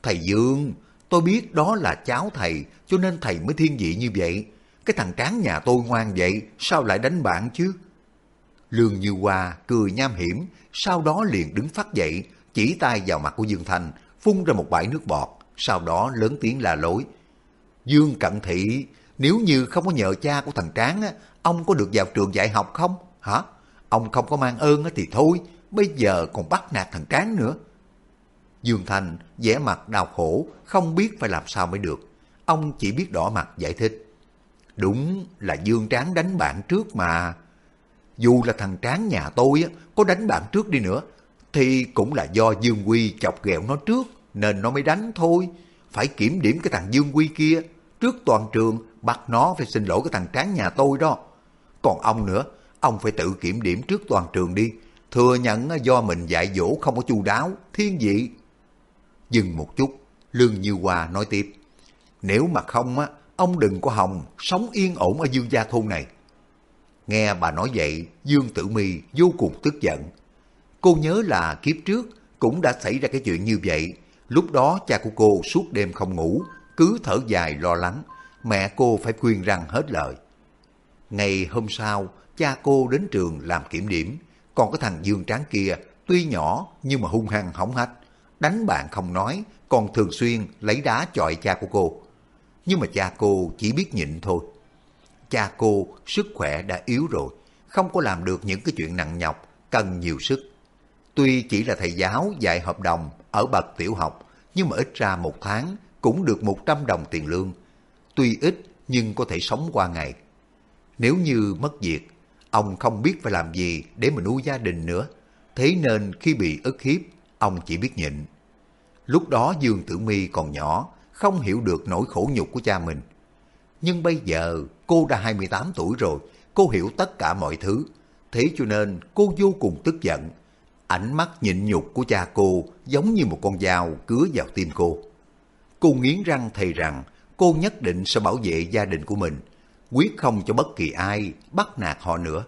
[SPEAKER 1] Thầy Dương, tôi biết đó là cháu thầy, cho nên thầy mới thiên vị như vậy. Cái thằng Tráng nhà tôi ngoan vậy, sao lại đánh bạn chứ? Lương Như Hoa cười nham hiểm, sau đó liền đứng phát dậy, chỉ tay vào mặt của Dương Thanh, phun ra một bãi nước bọt, sau đó lớn tiếng la lối. Dương Cận Thị, nếu như không có nhờ cha của thằng Tráng, á, ông có được vào trường dạy học không? Hả? Ông không có mang ơn á thì thôi, bây giờ còn bắt nạt thằng Tráng nữa. Dương Thành vẻ mặt đau khổ, không biết phải làm sao mới được. Ông chỉ biết đỏ mặt giải thích. Đúng là Dương Tráng đánh bạn trước mà. Dù là thằng Tráng nhà tôi á, có đánh bạn trước đi nữa, thì cũng là do Dương Quy chọc ghẹo nó trước, nên nó mới đánh thôi. Phải kiểm điểm cái thằng Dương Quy kia, trước toàn trường bắt nó phải xin lỗi cái thằng Tráng nhà tôi đó. Còn ông nữa, ông phải tự kiểm điểm trước toàn trường đi, thừa nhận do mình dạy dỗ không có chu đáo, thiên vị. Dừng một chút, Lương Như hòa nói tiếp, nếu mà không á, ông đừng có hòng sống yên ổn ở Dương Gia Thôn này. Nghe bà nói vậy, Dương Tử Mi vô cùng tức giận. Cô nhớ là kiếp trước cũng đã xảy ra cái chuyện như vậy, Lúc đó cha của cô suốt đêm không ngủ, cứ thở dài lo lắng, mẹ cô phải khuyên răng hết lời. Ngày hôm sau, cha cô đến trường làm kiểm điểm, còn cái thằng Dương Tráng kia tuy nhỏ nhưng mà hung hăng hỏng hách, đánh bạn không nói, còn thường xuyên lấy đá chọi cha của cô. Nhưng mà cha cô chỉ biết nhịn thôi. Cha cô sức khỏe đã yếu rồi, không có làm được những cái chuyện nặng nhọc, cần nhiều sức. Tuy chỉ là thầy giáo dạy hợp đồng ở bậc tiểu học, nhưng mà ít ra một tháng cũng được 100 đồng tiền lương. Tuy ít nhưng có thể sống qua ngày. Nếu như mất việc, ông không biết phải làm gì để mà nuôi gia đình nữa. Thế nên khi bị ức hiếp, ông chỉ biết nhịn. Lúc đó Dương Tử Mi còn nhỏ, không hiểu được nỗi khổ nhục của cha mình. Nhưng bây giờ cô đã 28 tuổi rồi, cô hiểu tất cả mọi thứ. Thế cho nên cô vô cùng tức giận. Ánh mắt nhịn nhục của cha cô giống như một con dao cứa vào tim cô. Cô nghiến răng thề rằng cô nhất định sẽ bảo vệ gia đình của mình, quyết không cho bất kỳ ai bắt nạt họ nữa.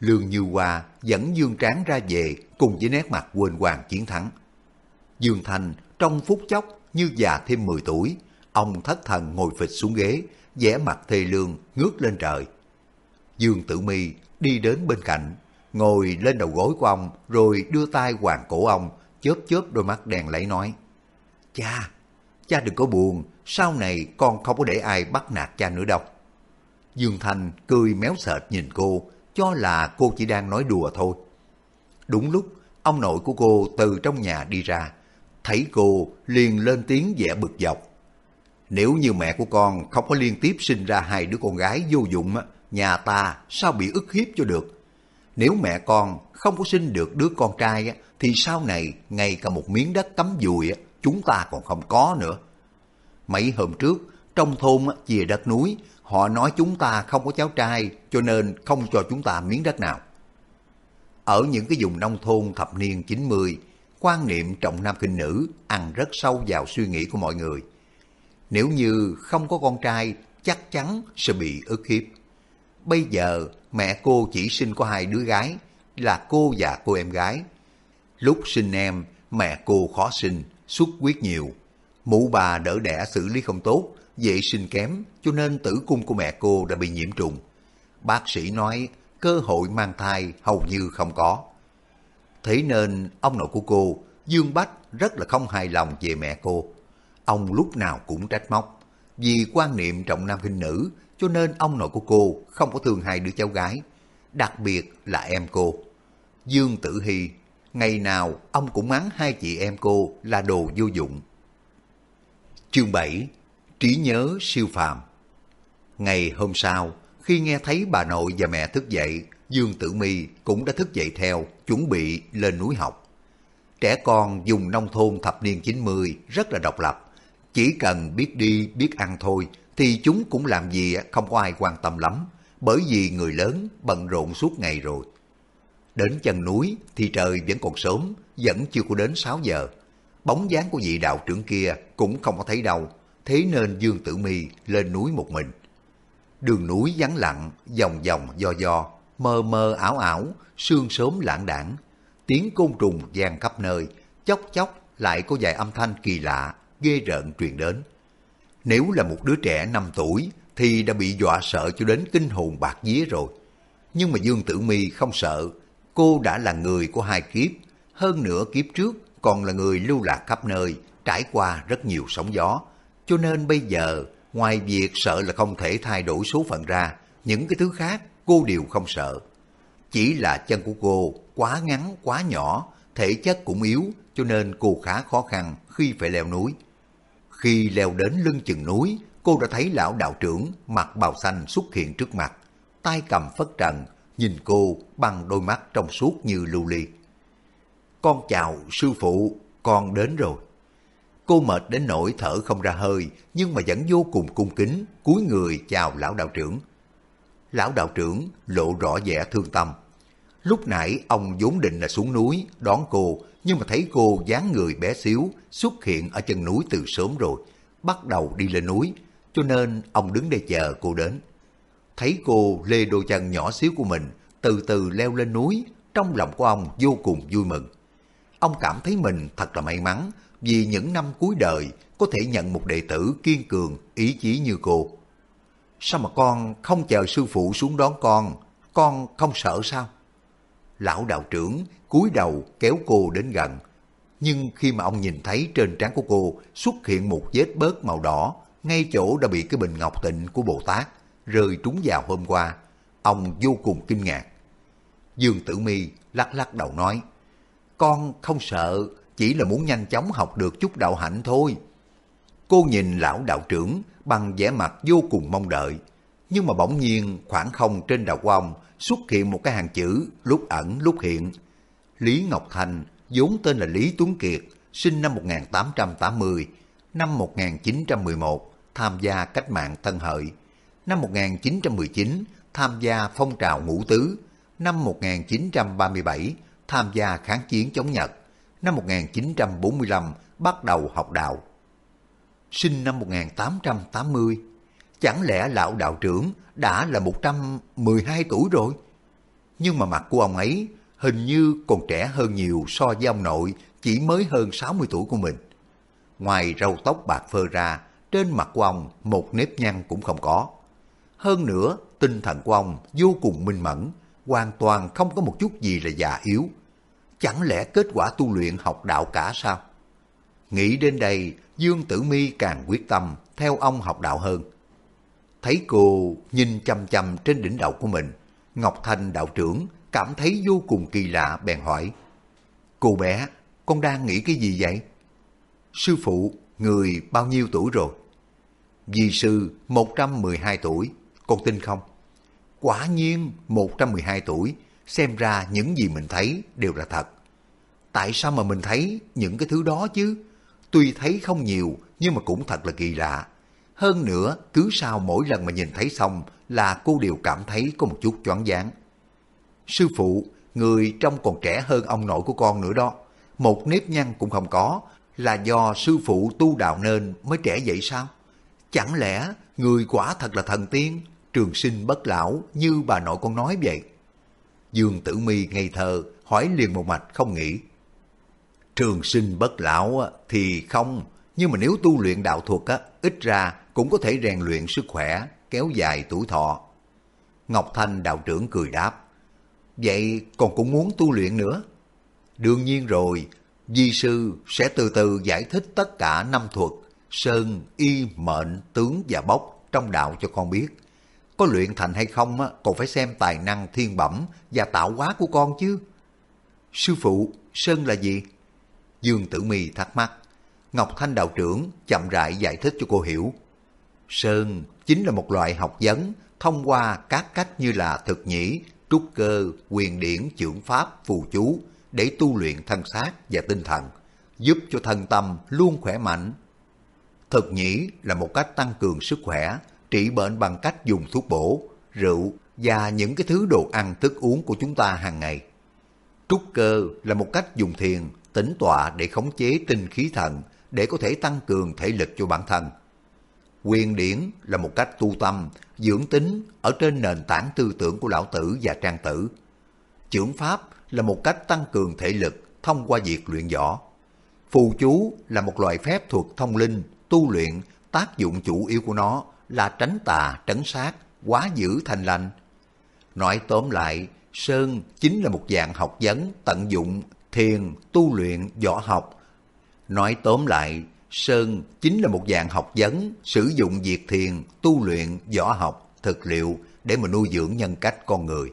[SPEAKER 1] Lương Như Hoa dẫn Dương Tráng ra về cùng với nét mặt quên hoàng chiến thắng. Dương Thành trong phút chốc như già thêm 10 tuổi, ông thất thần ngồi phịch xuống ghế, vẻ mặt thê lương ngước lên trời. Dương Tử Mi đi đến bên cạnh, ngồi lên đầu gối của ông rồi đưa tay hoàng cổ ông, chớp chớp đôi mắt đèn lấy nói. Cha, cha đừng có buồn, sau này con không có để ai bắt nạt cha nữa đâu. Dương Thành cười méo sệt nhìn cô, cho là cô chỉ đang nói đùa thôi. Đúng lúc, ông nội của cô từ trong nhà đi ra, thấy cô liền lên tiếng vẻ bực dọc. Nếu như mẹ của con không có liên tiếp sinh ra hai đứa con gái vô dụng, nhà ta sao bị ức hiếp cho được? Nếu mẹ con không có sinh được đứa con trai, thì sau này ngay cả một miếng đất cắm dùi chúng ta còn không có nữa. Mấy hôm trước, trong thôn chìa đất núi, họ nói chúng ta không có cháu trai cho nên không cho chúng ta miếng đất nào. Ở những cái vùng nông thôn thập niên 90, quan niệm trọng nam khinh nữ ăn rất sâu vào suy nghĩ của mọi người. Nếu như không có con trai, chắc chắn sẽ bị ức hiếp. Bây giờ mẹ cô chỉ sinh có hai đứa gái, là cô và cô em gái. Lúc sinh em, mẹ cô khó sinh, xuất huyết nhiều. Mụ bà đỡ đẻ xử lý không tốt, vệ sinh kém, cho nên tử cung của mẹ cô đã bị nhiễm trùng. Bác sĩ nói cơ hội mang thai hầu như không có. Thế nên ông nội của cô, Dương Bách rất là không hài lòng về mẹ cô. Ông lúc nào cũng trách móc. Vì quan niệm trọng nam khinh nữ, cho nên ông nội của cô không có thương hai đứa cháu gái, đặc biệt là em cô. Dương Tử Hy, ngày nào ông cũng mắng hai chị em cô là đồ vô dụng. Chương 7 Trí nhớ siêu phàm Ngày hôm sau, khi nghe thấy bà nội và mẹ thức dậy, Dương Tử Mi cũng đã thức dậy theo, chuẩn bị lên núi học. Trẻ con dùng nông thôn thập niên 90 rất là độc lập, chỉ cần biết đi, biết ăn thôi, thì chúng cũng làm gì không có ai quan tâm lắm, bởi vì người lớn bận rộn suốt ngày rồi. Đến chân núi thì trời vẫn còn sớm, vẫn chưa có đến 6 giờ. Bóng dáng của vị đạo trưởng kia cũng không có thấy đâu, thế nên Dương Tử Mi lên núi một mình. Đường núi vắng lặng, vòng vòng do do, mơ mơ ảo ảo, sương sớm lãng đảng. Tiếng côn trùng vang khắp nơi, chốc chốc lại có vài âm thanh kỳ lạ, ghê rợn truyền đến. Nếu là một đứa trẻ 5 tuổi thì đã bị dọa sợ cho đến kinh hồn bạc vía rồi. Nhưng mà Dương Tử Mi không sợ, cô đã là người của hai kiếp, hơn nữa kiếp trước còn là người lưu lạc khắp nơi, trải qua rất nhiều sóng gió. Cho nên bây giờ, ngoài việc sợ là không thể thay đổi số phận ra, những cái thứ khác cô đều không sợ. Chỉ là chân của cô quá ngắn, quá nhỏ, thể chất cũng yếu, cho nên cô khá khó khăn khi phải leo núi. Khi leo đến lưng chừng núi, cô đã thấy lão đạo trưởng mặc bào xanh xuất hiện trước mặt, tay cầm phất trần, nhìn cô bằng đôi mắt trong suốt như lưu ly. Con chào sư phụ, con đến rồi. Cô mệt đến nỗi thở không ra hơi, nhưng mà vẫn vô cùng cung kính, cúi người chào lão đạo trưởng. Lão đạo trưởng lộ rõ vẻ thương tâm. Lúc nãy ông vốn định là xuống núi đón cô, nhưng mà thấy cô dáng người bé xíu xuất hiện ở chân núi từ sớm rồi, bắt đầu đi lên núi, cho nên ông đứng đây chờ cô đến. Thấy cô lê đôi chân nhỏ xíu của mình từ từ leo lên núi, trong lòng của ông vô cùng vui mừng. Ông cảm thấy mình thật là may mắn vì những năm cuối đời có thể nhận một đệ tử kiên cường, ý chí như cô. Sao mà con không chờ sư phụ xuống đón con, con không sợ sao? Lão đạo trưởng cúi đầu kéo cô đến gần. Nhưng khi mà ông nhìn thấy trên trán của cô xuất hiện một vết bớt màu đỏ, ngay chỗ đã bị cái bình ngọc tịnh của Bồ Tát rơi trúng vào hôm qua, ông vô cùng kinh ngạc. Dương Tử Mi lắc lắc đầu nói, con không sợ, chỉ là muốn nhanh chóng học được chút đạo hạnh thôi. Cô nhìn lão đạo trưởng bằng vẻ mặt vô cùng mong đợi, nhưng mà bỗng nhiên khoảng không trên đầu của ông xuất hiện một cái hàng chữ lúc ẩn lúc hiện. Lý Ngọc Thành, vốn tên là Lý Tuấn Kiệt, sinh năm 1880, năm 1911 tham gia cách mạng Tân Hợi, năm 1919 tham gia phong trào ngũ tứ, năm 1937 tham gia kháng chiến chống Nhật, năm 1945 bắt đầu học đạo. Sinh năm 1880, chẳng lẽ lão đạo trưởng đã là 112 tuổi rồi? Nhưng mà mặt của ông ấy hình như còn trẻ hơn nhiều so với ông nội chỉ mới hơn 60 tuổi của mình. Ngoài râu tóc bạc phơ ra, trên mặt của ông một nếp nhăn cũng không có. Hơn nữa, tinh thần của ông vô cùng minh mẫn, hoàn toàn không có một chút gì là già yếu. Chẳng lẽ kết quả tu luyện học đạo cả sao? Nghĩ đến đây, Dương Tử Mi càng quyết tâm theo ông học đạo hơn. Thấy cô nhìn chăm chăm trên đỉnh đầu của mình, Ngọc Thanh đạo trưởng cảm thấy vô cùng kỳ lạ bèn hỏi. Cô bé, con đang nghĩ cái gì vậy? Sư phụ, người bao nhiêu tuổi rồi? Di sư 112 tuổi, con tin không? Quả nhiên 112 tuổi, xem ra những gì mình thấy đều là thật. Tại sao mà mình thấy những cái thứ đó chứ? Tuy thấy không nhiều nhưng mà cũng thật là kỳ lạ. Hơn nữa, cứ sau mỗi lần mà nhìn thấy xong là cô đều cảm thấy có một chút choáng váng. Sư phụ, người trông còn trẻ hơn ông nội của con nữa đó. Một nếp nhăn cũng không có, là do sư phụ tu đạo nên mới trẻ vậy sao? Chẳng lẽ người quả thật là thần tiên, trường sinh bất lão như bà nội con nói vậy? Dương Tử Mi ngây thơ hỏi liền một mạch không nghĩ. Trường sinh bất lão thì không, nhưng mà nếu tu luyện đạo thuật á, ít ra cũng có thể rèn luyện sức khỏe, kéo dài tuổi thọ. Ngọc Thanh đạo trưởng cười đáp. Vậy còn cũng muốn tu luyện nữa? Đương nhiên rồi, Di sư sẽ từ từ giải thích tất cả năm thuật, sơn, y, mệnh, tướng và bốc trong đạo cho con biết. Có luyện thành hay không còn phải xem tài năng thiên bẩm và tạo hóa của con chứ. Sư phụ, sơn là gì? Dương Tử Mi thắc mắc. Ngọc Thanh đạo trưởng chậm rãi giải thích cho cô hiểu. Sơn chính là một loại học vấn thông qua các cách như là thực nhĩ, trúc cơ, quyền điển, trưởng pháp, phù chú để tu luyện thân xác và tinh thần, giúp cho thân tâm luôn khỏe mạnh. Thực nhĩ là một cách tăng cường sức khỏe, trị bệnh bằng cách dùng thuốc bổ, rượu và những cái thứ đồ ăn thức uống của chúng ta hàng ngày. Trúc cơ là một cách dùng thiền, tĩnh tọa để khống chế tinh khí thần để có thể tăng cường thể lực cho bản thân. Quyền điển là một cách tu tâm, dưỡng tính ở trên nền tảng tư tưởng của lão tử và trang tử. Chưởng pháp là một cách tăng cường thể lực thông qua việc luyện võ. Phù chú là một loại phép thuật thông linh, tu luyện, tác dụng chủ yếu của nó là tránh tà, trấn sát, quá giữ thành lành. Nói tóm lại, Sơn chính là một dạng học vấn tận dụng thiền, tu luyện, võ học. Nói tóm lại, Sơn chính là một dạng học vấn sử dụng việc thiền, tu luyện, võ học, thực liệu để mà nuôi dưỡng nhân cách con người.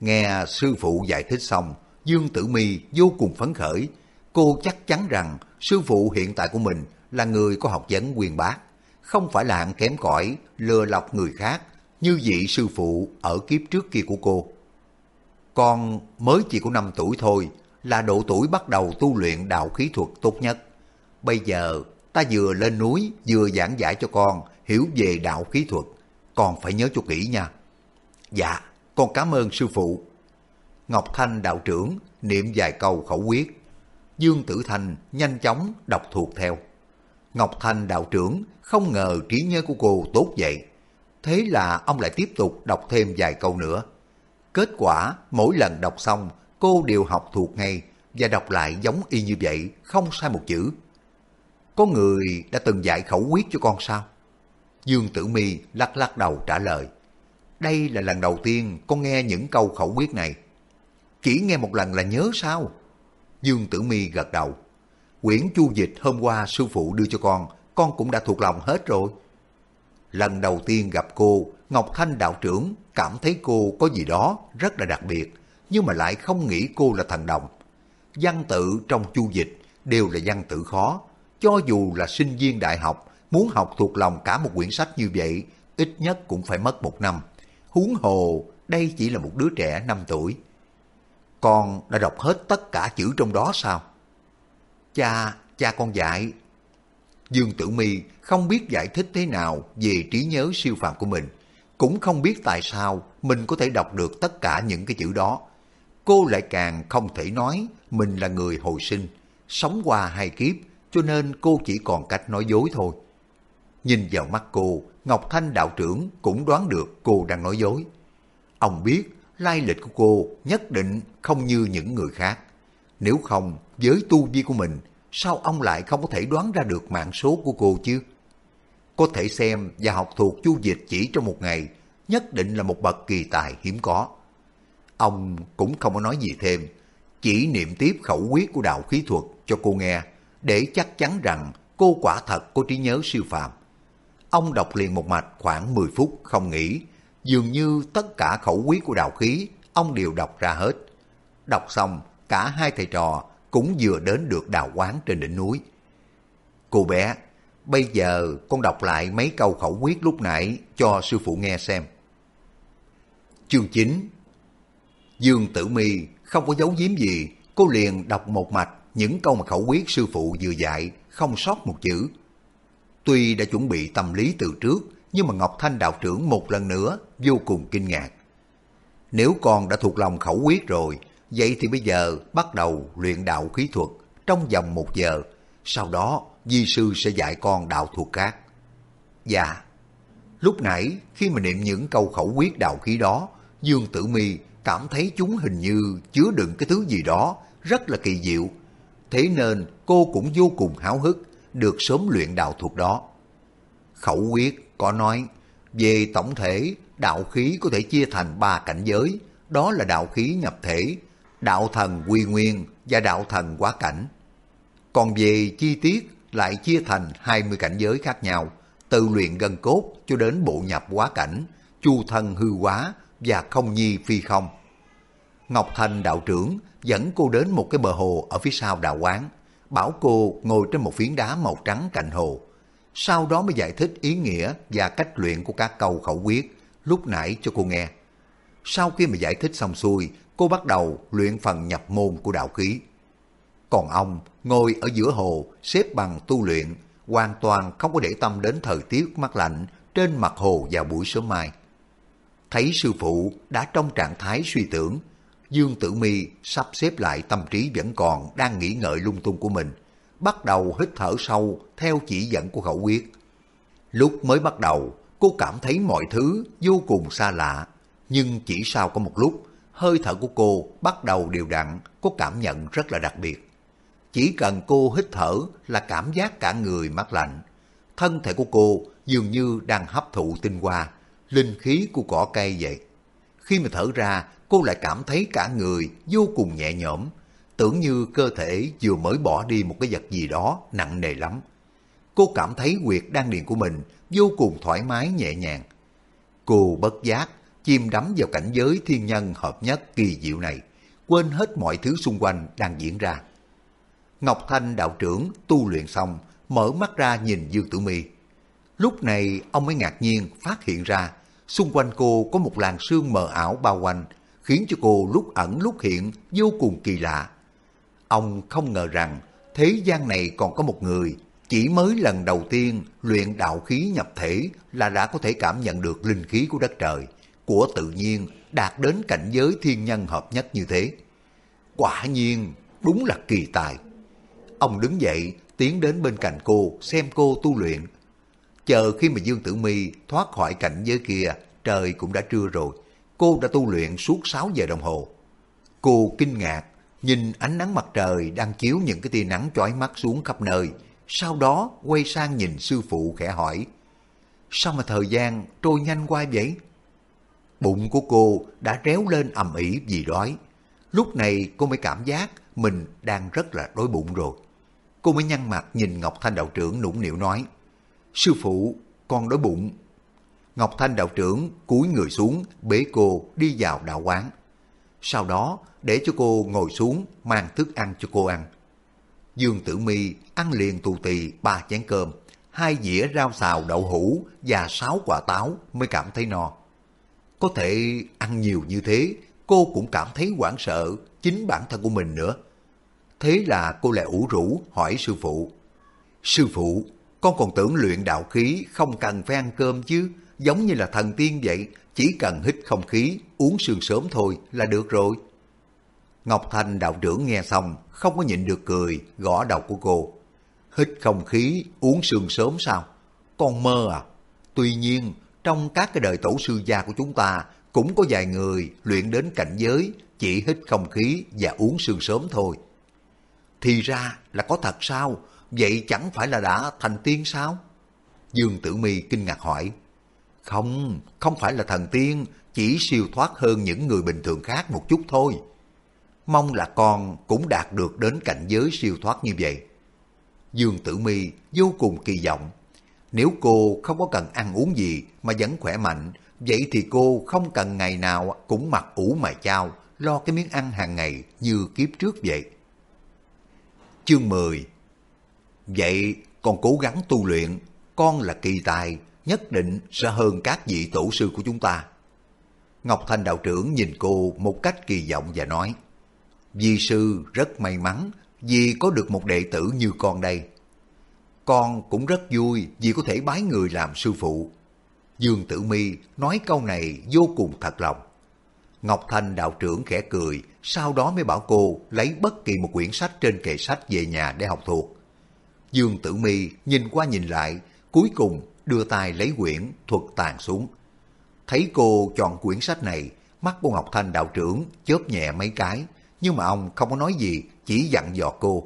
[SPEAKER 1] Nghe sư phụ giải thích xong, Dương Tử Mi vô cùng phấn khởi. Cô chắc chắn rằng sư phụ hiện tại của mình là người có học vấn quyền bác, không phải là hạng kém cỏi lừa lọc người khác như vị sư phụ ở kiếp trước kia của cô. Con mới chỉ có 5 tuổi thôi, là độ tuổi bắt đầu tu luyện đạo khí thuật tốt nhất. Bây giờ ta vừa lên núi vừa giảng giải cho con hiểu về đạo khí thuật, con phải nhớ cho kỹ nha. Dạ, con cảm ơn sư phụ. Ngọc Thanh đạo trưởng niệm vài câu khẩu quyết. Dương Tử thành nhanh chóng đọc thuộc theo. Ngọc Thanh đạo trưởng không ngờ trí nhớ của cô tốt vậy. Thế là ông lại tiếp tục đọc thêm vài câu nữa. Kết quả mỗi lần đọc xong cô đều học thuộc ngay, và đọc lại giống y như vậy, không sai một chữ. Có người đã từng dạy khẩu quyết cho con sao? Dương Tử Mi lắc lắc đầu trả lời. Đây là lần đầu tiên con nghe những câu khẩu quyết này. Chỉ nghe một lần là nhớ sao? Dương Tử Mi gật đầu. Quyển chu dịch hôm qua sư phụ đưa cho con, con cũng đã thuộc lòng hết rồi. Lần đầu tiên gặp cô, Ngọc Thanh đạo trưởng cảm thấy cô có gì đó rất là đặc biệt, nhưng mà lại không nghĩ cô là thần đồng. Văn tự trong chu dịch đều là văn tự khó, cho dù là sinh viên đại học muốn học thuộc lòng cả một quyển sách như vậy, ít nhất cũng phải mất một năm. Huống hồ, đây chỉ là một đứa trẻ 5 tuổi. Con đã đọc hết tất cả chữ trong đó sao? Cha, cha con dạy. Dương Tử Mi không biết giải thích thế nào về trí nhớ siêu phàm của mình, cũng không biết tại sao mình có thể đọc được tất cả những cái chữ đó. Cô lại càng không thể nói mình là người hồi sinh, sống qua hai kiếp, cho nên cô chỉ còn cách nói dối thôi. Nhìn vào mắt cô, Ngọc Thanh đạo trưởng cũng đoán được cô đang nói dối. Ông biết lai lịch của cô nhất định không như những người khác. Nếu không, với tu vi của mình, sao ông lại không có thể đoán ra được mạng số của cô chứ? Có thể xem và học thuộc chu dịch chỉ trong một ngày, nhất định là một bậc kỳ tài hiếm có. Ông cũng không có nói gì thêm, chỉ niệm tiếp khẩu quyết của đạo khí thuật cho cô nghe, để chắc chắn rằng cô quả thật có trí nhớ siêu phàm. Ông đọc liền một mạch khoảng 10 phút không nghỉ, dường như tất cả khẩu quyết của đạo khí ông đều đọc ra hết. Đọc xong, cả hai thầy trò cũng vừa đến được đào quán trên đỉnh núi. Cô bé, bây giờ con đọc lại mấy câu khẩu quyết lúc nãy cho sư phụ nghe xem. Chương 9 Dương Tử Mi không có giấu giếm gì, cô liền đọc một mạch những câu mà khẩu quyết sư phụ vừa dạy, không sót một chữ. Tuy đã chuẩn bị tâm lý từ trước, nhưng mà Ngọc Thanh đạo trưởng một lần nữa vô cùng kinh ngạc. Nếu con đã thuộc lòng khẩu quyết rồi, vậy thì bây giờ bắt đầu luyện đạo khí thuật trong vòng một giờ, sau đó di sư sẽ dạy con đạo thuật khác. Dạ, lúc nãy khi mà niệm những câu khẩu quyết đạo khí đó, Dương Tử Mi cảm thấy chúng hình như chứa đựng cái thứ gì đó rất là kỳ diệu. Thế nên cô cũng vô cùng háo hức được sớm luyện đạo thuật đó. Khẩu quyết có nói, về tổng thể, đạo khí có thể chia thành ba cảnh giới, đó là đạo khí nhập thể, đạo thần quy nguyên và đạo thần quá cảnh. Còn về chi tiết lại chia thành 20 cảnh giới khác nhau, từ luyện gân cốt cho đến bộ nhập quá cảnh, chu thân hư quá và không nhi phi không. Ngọc Thành đạo trưởng dẫn cô đến một cái bờ hồ ở phía sau đạo quán, bảo cô ngồi trên một phiến đá màu trắng cạnh hồ. Sau đó mới giải thích ý nghĩa và cách luyện của các câu khẩu quyết lúc nãy cho cô nghe. Sau khi mà giải thích xong xuôi, cô bắt đầu luyện phần nhập môn của đạo khí. Còn ông ngồi ở giữa hồ xếp bằng tu luyện, hoàn toàn không có để tâm đến thời tiết mát lạnh trên mặt hồ vào buổi sớm mai. Thấy sư phụ đã trong trạng thái suy tưởng, Dương Tử Mi sắp xếp lại tâm trí vẫn còn đang nghĩ ngợi lung tung của mình, bắt đầu hít thở sâu theo chỉ dẫn của khẩu quyết. Lúc mới bắt đầu, cô cảm thấy mọi thứ vô cùng xa lạ, nhưng chỉ sau có một lúc, hơi thở của cô bắt đầu đều đặn, có cảm nhận rất là đặc biệt. Chỉ cần cô hít thở là cảm giác cả người mát lạnh. Thân thể của cô dường như đang hấp thụ tinh hoa, linh khí của cỏ cây vậy. Khi mà thở ra, cô lại cảm thấy cả người vô cùng nhẹ nhõm, tưởng như cơ thể vừa mới bỏ đi một cái vật gì đó nặng nề lắm. Cô cảm thấy quyệt đan điền của mình vô cùng thoải mái nhẹ nhàng. Cô bất giác, chìm đắm vào cảnh giới thiên nhân hợp nhất kỳ diệu này, quên hết mọi thứ xung quanh đang diễn ra. Ngọc Thanh đạo trưởng tu luyện xong, mở mắt ra nhìn Dương Tử Mi. Lúc này ông mới ngạc nhiên phát hiện ra, xung quanh cô có một làn sương mờ ảo bao quanh, khiến cho cô lúc ẩn lúc hiện vô cùng kỳ lạ. Ông không ngờ rằng thế gian này còn có một người chỉ mới lần đầu tiên luyện đạo khí nhập thể là đã có thể cảm nhận được linh khí của đất trời, của tự nhiên đạt đến cảnh giới thiên nhân hợp nhất như thế. Quả nhiên, đúng là kỳ tài. Ông đứng dậy, tiến đến bên cạnh cô, xem cô tu luyện. Chờ khi mà Dương Tử Mi thoát khỏi cảnh giới kia, trời cũng đã trưa rồi. Cô đã tu luyện suốt 6 giờ đồng hồ. Cô kinh ngạc, nhìn ánh nắng mặt trời đang chiếu những cái tia nắng chói mắt xuống khắp nơi, sau đó quay sang nhìn sư phụ khẽ hỏi, sao mà thời gian trôi nhanh qua vậy? Bụng của cô đã réo lên ầm ĩ vì đói. Lúc này cô mới cảm giác mình đang rất là đói bụng rồi. Cô mới nhăn mặt nhìn Ngọc Thanh đạo trưởng nũng nịu nói, Sư phụ, con đói bụng. Ngọc Thanh đạo trưởng cúi người xuống, bế cô đi vào đạo quán. Sau đó để cho cô ngồi xuống mang thức ăn cho cô ăn. Dương Tử Mi ăn liền tù tì ba chén cơm, hai dĩa rau xào đậu hũ và sáu quả táo mới cảm thấy no. Có thể ăn nhiều như thế, cô cũng cảm thấy hoảng sợ chính bản thân của mình nữa. Thế là cô lại ủ rũ hỏi sư phụ. Sư phụ, con còn tưởng luyện đạo khí không cần phải ăn cơm chứ, giống như là thần tiên vậy, chỉ cần hít không khí, uống sương sớm thôi là được rồi. Ngọc Thành đạo trưởng nghe xong, không có nhịn được cười, gõ đầu của cô. Hít không khí, uống sương sớm sao? Con mơ à? Tuy nhiên, trong các cái đời tổ sư gia của chúng ta, cũng có vài người luyện đến cảnh giới, chỉ hít không khí và uống sương sớm thôi. Thì ra là có thật sao? Vậy chẳng phải là đã thành tiên sao? Dương Tử Mi kinh ngạc hỏi. Không, không phải là thần tiên, chỉ siêu thoát hơn những người bình thường khác một chút thôi. Mong là con cũng đạt được đến cảnh giới siêu thoát như vậy. Dương Tử Mi vô cùng kỳ vọng. Nếu cô không có cần ăn uống gì mà vẫn khỏe mạnh, vậy thì cô không cần ngày nào cũng mặc ủ mài chao, lo cái miếng ăn hàng ngày như kiếp trước vậy. Chương 10 Vậy còn cố gắng tu luyện, con là kỳ tài, nhất định sẽ hơn các vị tổ sư của chúng ta. Ngọc Thanh đạo trưởng nhìn cô một cách kỳ vọng và nói, Di sư rất may mắn vì có được một đệ tử như con đây. Con cũng rất vui vì có thể bái người làm sư phụ. Dương Tử Mi nói câu này vô cùng thật lòng. Ngọc Thanh đạo trưởng khẽ cười, sau đó mới bảo cô lấy bất kỳ một quyển sách trên kệ sách về nhà để học thuộc. Dương Tử Mi nhìn qua nhìn lại, cuối cùng đưa tay lấy quyển thuật tàn xuống. Thấy cô chọn quyển sách này, mắt của Ngọc Thanh đạo trưởng chớp nhẹ mấy cái, nhưng mà ông không có nói gì, chỉ dặn dò cô.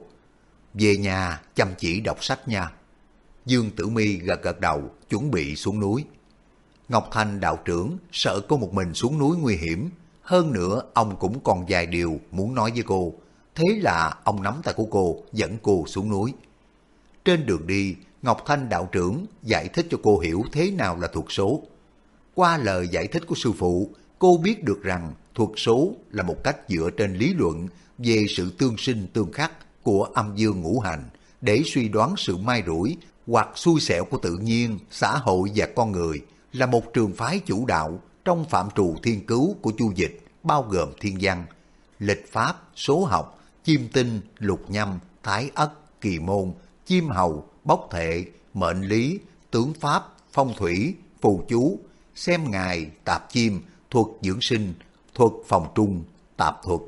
[SPEAKER 1] Về nhà chăm chỉ đọc sách nha. Dương Tử Mi gật gật đầu, chuẩn bị xuống núi. Ngọc Thanh đạo trưởng sợ cô một mình xuống núi nguy hiểm, hơn nữa ông cũng còn vài điều muốn nói với cô. Thế là ông nắm tay của cô dẫn cô xuống núi. Trên đường đi, Ngọc Thanh đạo trưởng giải thích cho cô hiểu thế nào là thuật số. Qua lời giải thích của sư phụ, cô biết được rằng thuật số là một cách dựa trên lý luận về sự tương sinh tương khắc của âm dương ngũ hành để suy đoán sự mai rủi hoặc xui xẻo của tự nhiên, xã hội và con người là một trường phái chủ đạo trong phạm trù thiên cứu của chu dịch bao gồm thiên văn, lịch pháp, số học, chim tinh, lục nhâm, thái ất, kỳ môn, chim hầu, bốc thệ, mệnh lý, tướng pháp, phong thủy, phù chú, xem ngài, tạp chim, thuật dưỡng sinh, thuật phòng trung, tạp thuật.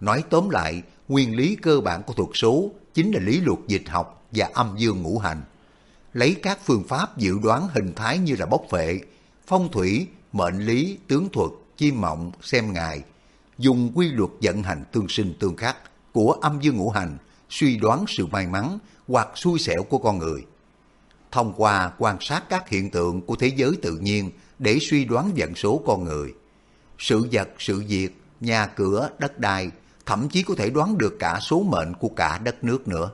[SPEAKER 1] Nói tóm lại, nguyên lý cơ bản của thuật số chính là lý luật dịch học và âm dương ngũ hành. Lấy các phương pháp dự đoán hình thái như là bốc phệ, phong thủy, mệnh lý, tướng thuật, chim mộng, xem ngài, dùng quy luật vận hành tương sinh tương khắc của âm dương ngũ hành, suy đoán sự may mắn hoặc xui xẻo của con người. Thông qua quan sát các hiện tượng của thế giới tự nhiên để suy đoán vận số con người. Sự vật, sự việc, nhà cửa, đất đai, thậm chí có thể đoán được cả số mệnh của cả đất nước nữa.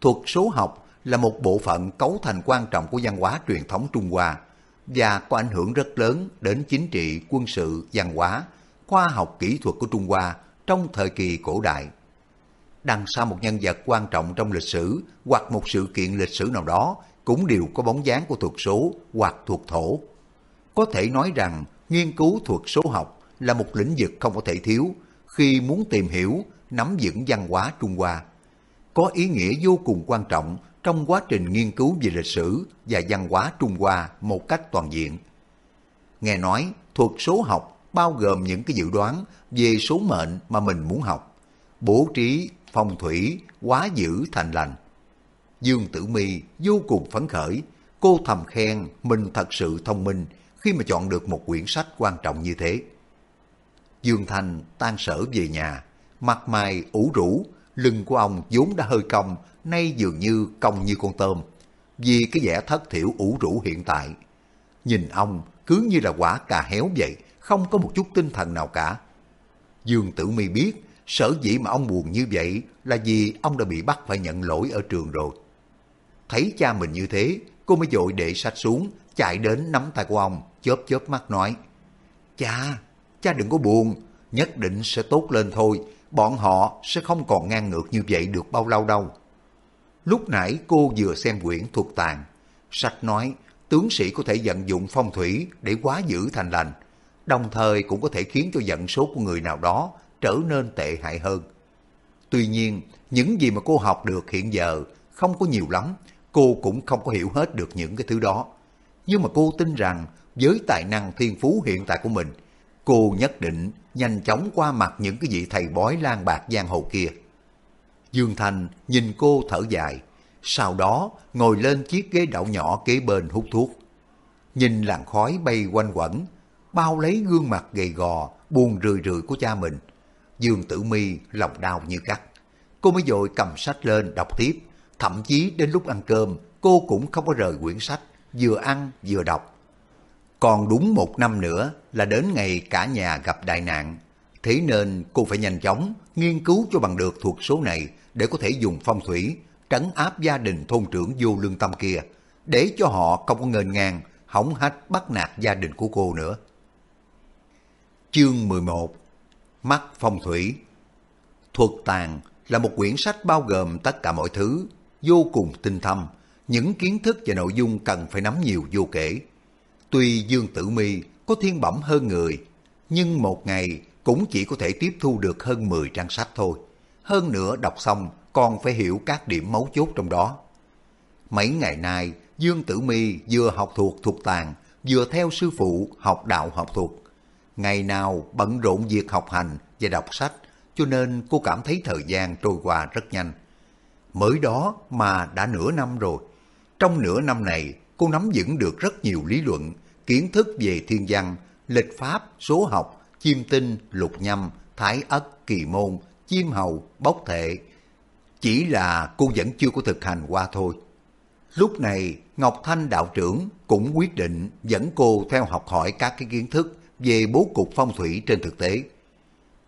[SPEAKER 1] Thuật số học là một bộ phận cấu thành quan trọng của văn hóa truyền thống Trung Hoa và có ảnh hưởng rất lớn đến chính trị, quân sự, văn hóa, khoa học kỹ thuật của Trung Hoa trong thời kỳ cổ đại. Đằng sau một nhân vật quan trọng trong lịch sử hoặc một sự kiện lịch sử nào đó cũng đều có bóng dáng của thuật số hoặc thuật thổ. Có thể nói rằng nghiên cứu thuật số học là một lĩnh vực không có thể thiếu khi muốn tìm hiểu, nắm vững văn hóa Trung Hoa. Có ý nghĩa vô cùng quan trọng trong quá trình nghiên cứu về lịch sử và văn hóa Trung Hoa một cách toàn diện. Nghe nói, thuật số học bao gồm những cái dự đoán về số mệnh mà mình muốn học, bố trí, phong thủy, quá dữ thành lành. Dương Tử Mi vô cùng phấn khởi, cô thầm khen mình thật sự thông minh khi mà chọn được một quyển sách quan trọng như thế. Dương Thành tan sở về nhà, mặt mày ủ rũ, lưng của ông vốn đã hơi cong, nay dường như cong như con tôm, vì cái vẻ thất thiểu ủ rũ hiện tại. Nhìn ông cứ như là quả cà héo vậy, không có một chút tinh thần nào cả. Dương Tử Mi biết, sở dĩ mà ông buồn như vậy là vì ông đã bị bắt phải nhận lỗi ở trường rồi. Thấy cha mình như thế, cô mới dội để sách xuống, chạy đến nắm tay của ông, chớp chớp mắt nói, Cha, cha đừng có buồn, nhất định sẽ tốt lên thôi, bọn họ sẽ không còn ngang ngược như vậy được bao lâu đâu. Lúc nãy cô vừa xem quyển thuộc Tàn, sách nói tướng sĩ có thể vận dụng phong thủy để quá giữ thành lành, đồng thời cũng có thể khiến cho vận số của người nào đó trở nên tệ hại hơn. Tuy nhiên, những gì mà cô học được hiện giờ không có nhiều lắm, cô cũng không có hiểu hết được những cái thứ đó. Nhưng mà cô tin rằng với tài năng thiên phú hiện tại của mình, cô nhất định nhanh chóng qua mặt những cái vị thầy bói lang bạc giang hồ kia. Dương Thành nhìn cô thở dài, sau đó ngồi lên chiếc ghế đậu nhỏ kế bên hút thuốc. Nhìn làn khói bay quanh quẩn, bao lấy gương mặt gầy gò, buồn rười rượi của cha mình. Dương Tử Mi lòng đau như cắt. Cô mới dội cầm sách lên đọc tiếp, thậm chí đến lúc ăn cơm cô cũng không có rời quyển sách, vừa ăn vừa đọc. Còn đúng một năm nữa là đến ngày cả nhà gặp đại nạn, thế nên cô phải nhanh chóng nghiên cứu cho bằng được thuộc số này để có thể dùng phong thủy trấn áp gia đình thôn trưởng vô lương tâm kia, để cho họ không có ngênh ngang, hỏng hách bắt nạt gia đình của cô nữa. Chương 11 Mắt phong thủy Thuật tàng là một quyển sách bao gồm tất cả mọi thứ, vô cùng tinh thâm, những kiến thức và nội dung cần phải nắm nhiều vô kể. Tuy Dương Tử Mi có thiên bẩm hơn người, nhưng một ngày cũng chỉ có thể tiếp thu được hơn 10 trang sách thôi. Hơn nữa đọc xong còn phải hiểu các điểm mấu chốt trong đó. Mấy ngày nay, Dương Tử Mi vừa học thuộc thuộc tàng, vừa theo sư phụ học đạo học thuật. Ngày nào bận rộn việc học hành và đọc sách, cho nên cô cảm thấy thời gian trôi qua rất nhanh. Mới đó mà đã nửa năm rồi. Trong nửa năm này, cô nắm vững được rất nhiều lý luận, kiến thức về thiên văn, lịch pháp, số học, chiêm tinh, lục nhâm, thái ất, kỳ môn, chim hầu, bốc thệ, chỉ là cô vẫn chưa có thực hành qua thôi. Lúc này, Ngọc Thanh đạo trưởng cũng quyết định dẫn cô theo học hỏi các cái kiến thức về bố cục phong thủy trên thực tế.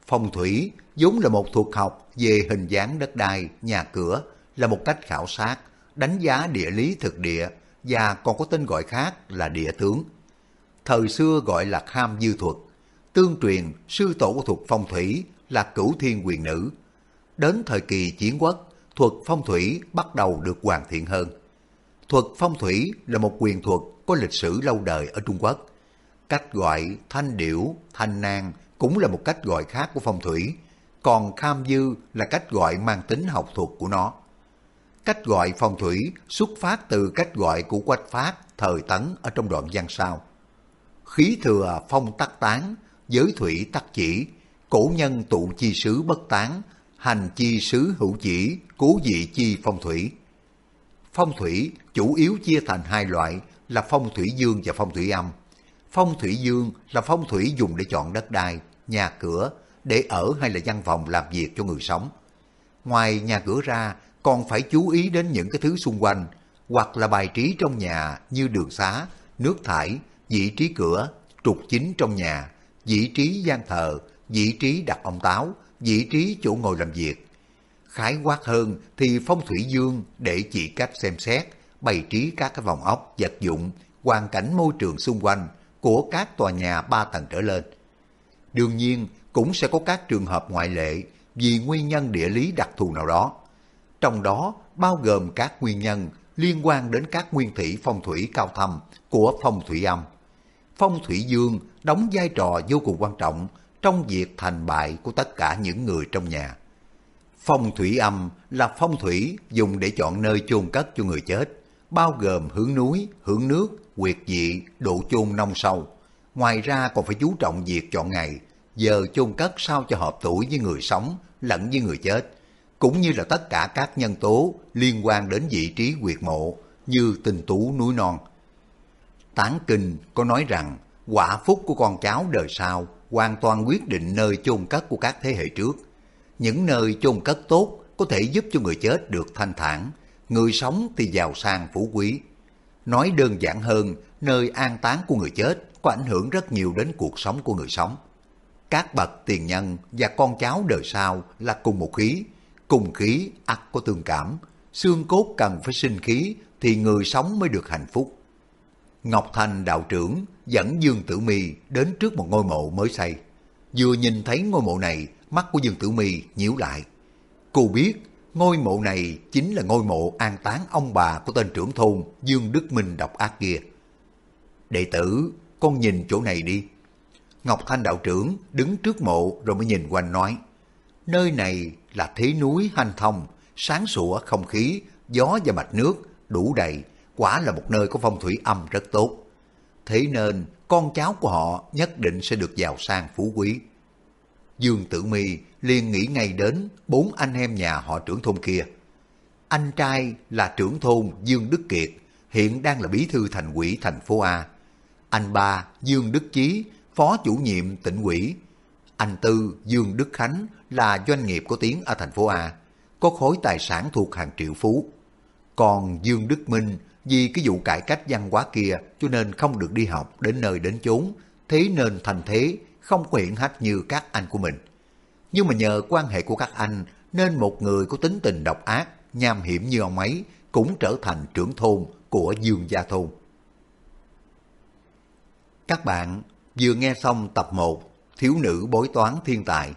[SPEAKER 1] Phong thủy vốn là một thuật học về hình dáng đất đai, nhà cửa, là một cách khảo sát, đánh giá địa lý thực địa và còn có tên gọi khác là địa tướng. Thời xưa gọi là kham dư thuật, tương truyền sư tổ của thuật phong thủy là cửu thiên quyền nữ. Đến thời kỳ chiến quốc, thuật phong thủy bắt đầu được hoàn thiện hơn. Thuật phong thủy là một quyền thuật có lịch sử lâu đời ở Trung Quốc. Cách gọi thanh điểu, thanh nang cũng là một cách gọi khác của phong thủy, còn kham dư là cách gọi mang tính học thuật của nó. Cách gọi phong thủy xuất phát từ cách gọi của Quách Phát thời Tấn ở trong đoạn văn sau. Khí thừa phong tắc tán, giới thủy tắc chỉ, cổ nhân tụ chi sứ bất tán, hành chi sứ hữu chỉ, cố dị chi phong thủy. Phong thủy chủ yếu chia thành hai loại là phong thủy dương và phong thủy âm. Phong thủy dương là phong thủy dùng để chọn đất đai, nhà cửa, để ở hay là văn phòng làm việc cho người sống. Ngoài nhà cửa ra, còn phải chú ý đến những cái thứ xung quanh, hoặc là bài trí trong nhà như đường xá, nước thải, vị trí cửa, trục chính trong nhà, vị trí gian thờ, vị trí đặt ông táo, vị trí chỗ ngồi làm việc. Khái quát hơn thì phong thủy dương để chỉ cách xem xét, bày trí các cái vòng ốc, vật dụng, hoàn cảnh môi trường xung quanh của các tòa nhà ba tầng trở lên. Đương nhiên cũng sẽ có các trường hợp ngoại lệ vì nguyên nhân địa lý đặc thù nào đó. Trong đó bao gồm các nguyên nhân liên quan đến các nguyên thủy phong thủy cao thâm của phong thủy âm. Phong thủy dương đóng vai trò vô cùng quan trọng trong việc thành bại của tất cả những người trong nhà. Phong thủy âm là phong thủy dùng để chọn nơi chôn cất cho người chết, bao gồm hướng núi, hướng nước, quyệt dị, độ chôn nông sâu. Ngoài ra còn phải chú trọng việc chọn ngày, giờ chôn cất sao cho hợp tuổi với người sống lẫn với người chết, cũng như là tất cả các nhân tố liên quan đến vị trí quyệt mộ như tình tú núi non. Tán Kinh có nói rằng quả phúc của con cháu đời sau hoàn toàn quyết định nơi chôn cất của các thế hệ trước. những nơi chôn cất tốt có thể giúp cho người chết được thanh thản, người sống thì giàu sang phú quý. Nói đơn giản hơn, nơi an táng của người chết có ảnh hưởng rất nhiều đến cuộc sống của người sống. Các bậc tiền nhân và con cháu đời sau là cùng một khí, cùng khí ắt có tương cảm, xương cốt cần phải sinh khí thì người sống mới được hạnh phúc. Ngọc Thành đạo trưởng dẫn Dương Tử Mi đến trước một ngôi mộ mới xây. Vừa nhìn thấy ngôi mộ này, mắt của Dương Tử Mi nhíu lại. Cô biết ngôi mộ này chính là ngôi mộ an táng ông bà của tên trưởng thôn Dương Đức Minh độc ác kia. Đệ tử, con nhìn chỗ này đi. Ngọc Thanh đạo trưởng đứng trước mộ rồi mới nhìn quanh nói. Nơi này là thế núi hanh thông, sáng sủa không khí, gió và mạch nước đủ đầy, quả là một nơi có phong thủy âm rất tốt. Thế nên con cháu của họ nhất định sẽ được giàu sang phú quý. Dương Tử Mi liền nghĩ ngay đến bốn anh em nhà họ trưởng thôn kia. Anh trai là trưởng thôn Dương Đức Kiệt, hiện đang là bí thư thành ủy thành phố A. Anh ba Dương Đức Chí, phó chủ nhiệm tỉnh ủy. Anh tư Dương Đức Khánh là doanh nghiệp có tiếng ở thành phố A, có khối tài sản thuộc hàng triệu phú. Còn Dương Đức Minh vì cái vụ cải cách văn hóa kia cho nên không được đi học đến nơi đến chốn, thế nên thành thế không có hiển hách như các anh của mình. Nhưng mà nhờ quan hệ của các anh nên một người có tính tình độc ác, nham hiểm như ông ấy cũng trở thành trưởng thôn của Dương Gia Thôn. Các bạn vừa nghe xong tập 1 Thiếu nữ bối toán thiên tài.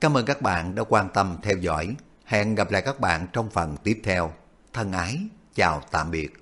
[SPEAKER 1] Cảm ơn các bạn đã quan tâm theo dõi. Hẹn gặp lại các bạn trong phần tiếp theo. Thân ái, chào tạm biệt.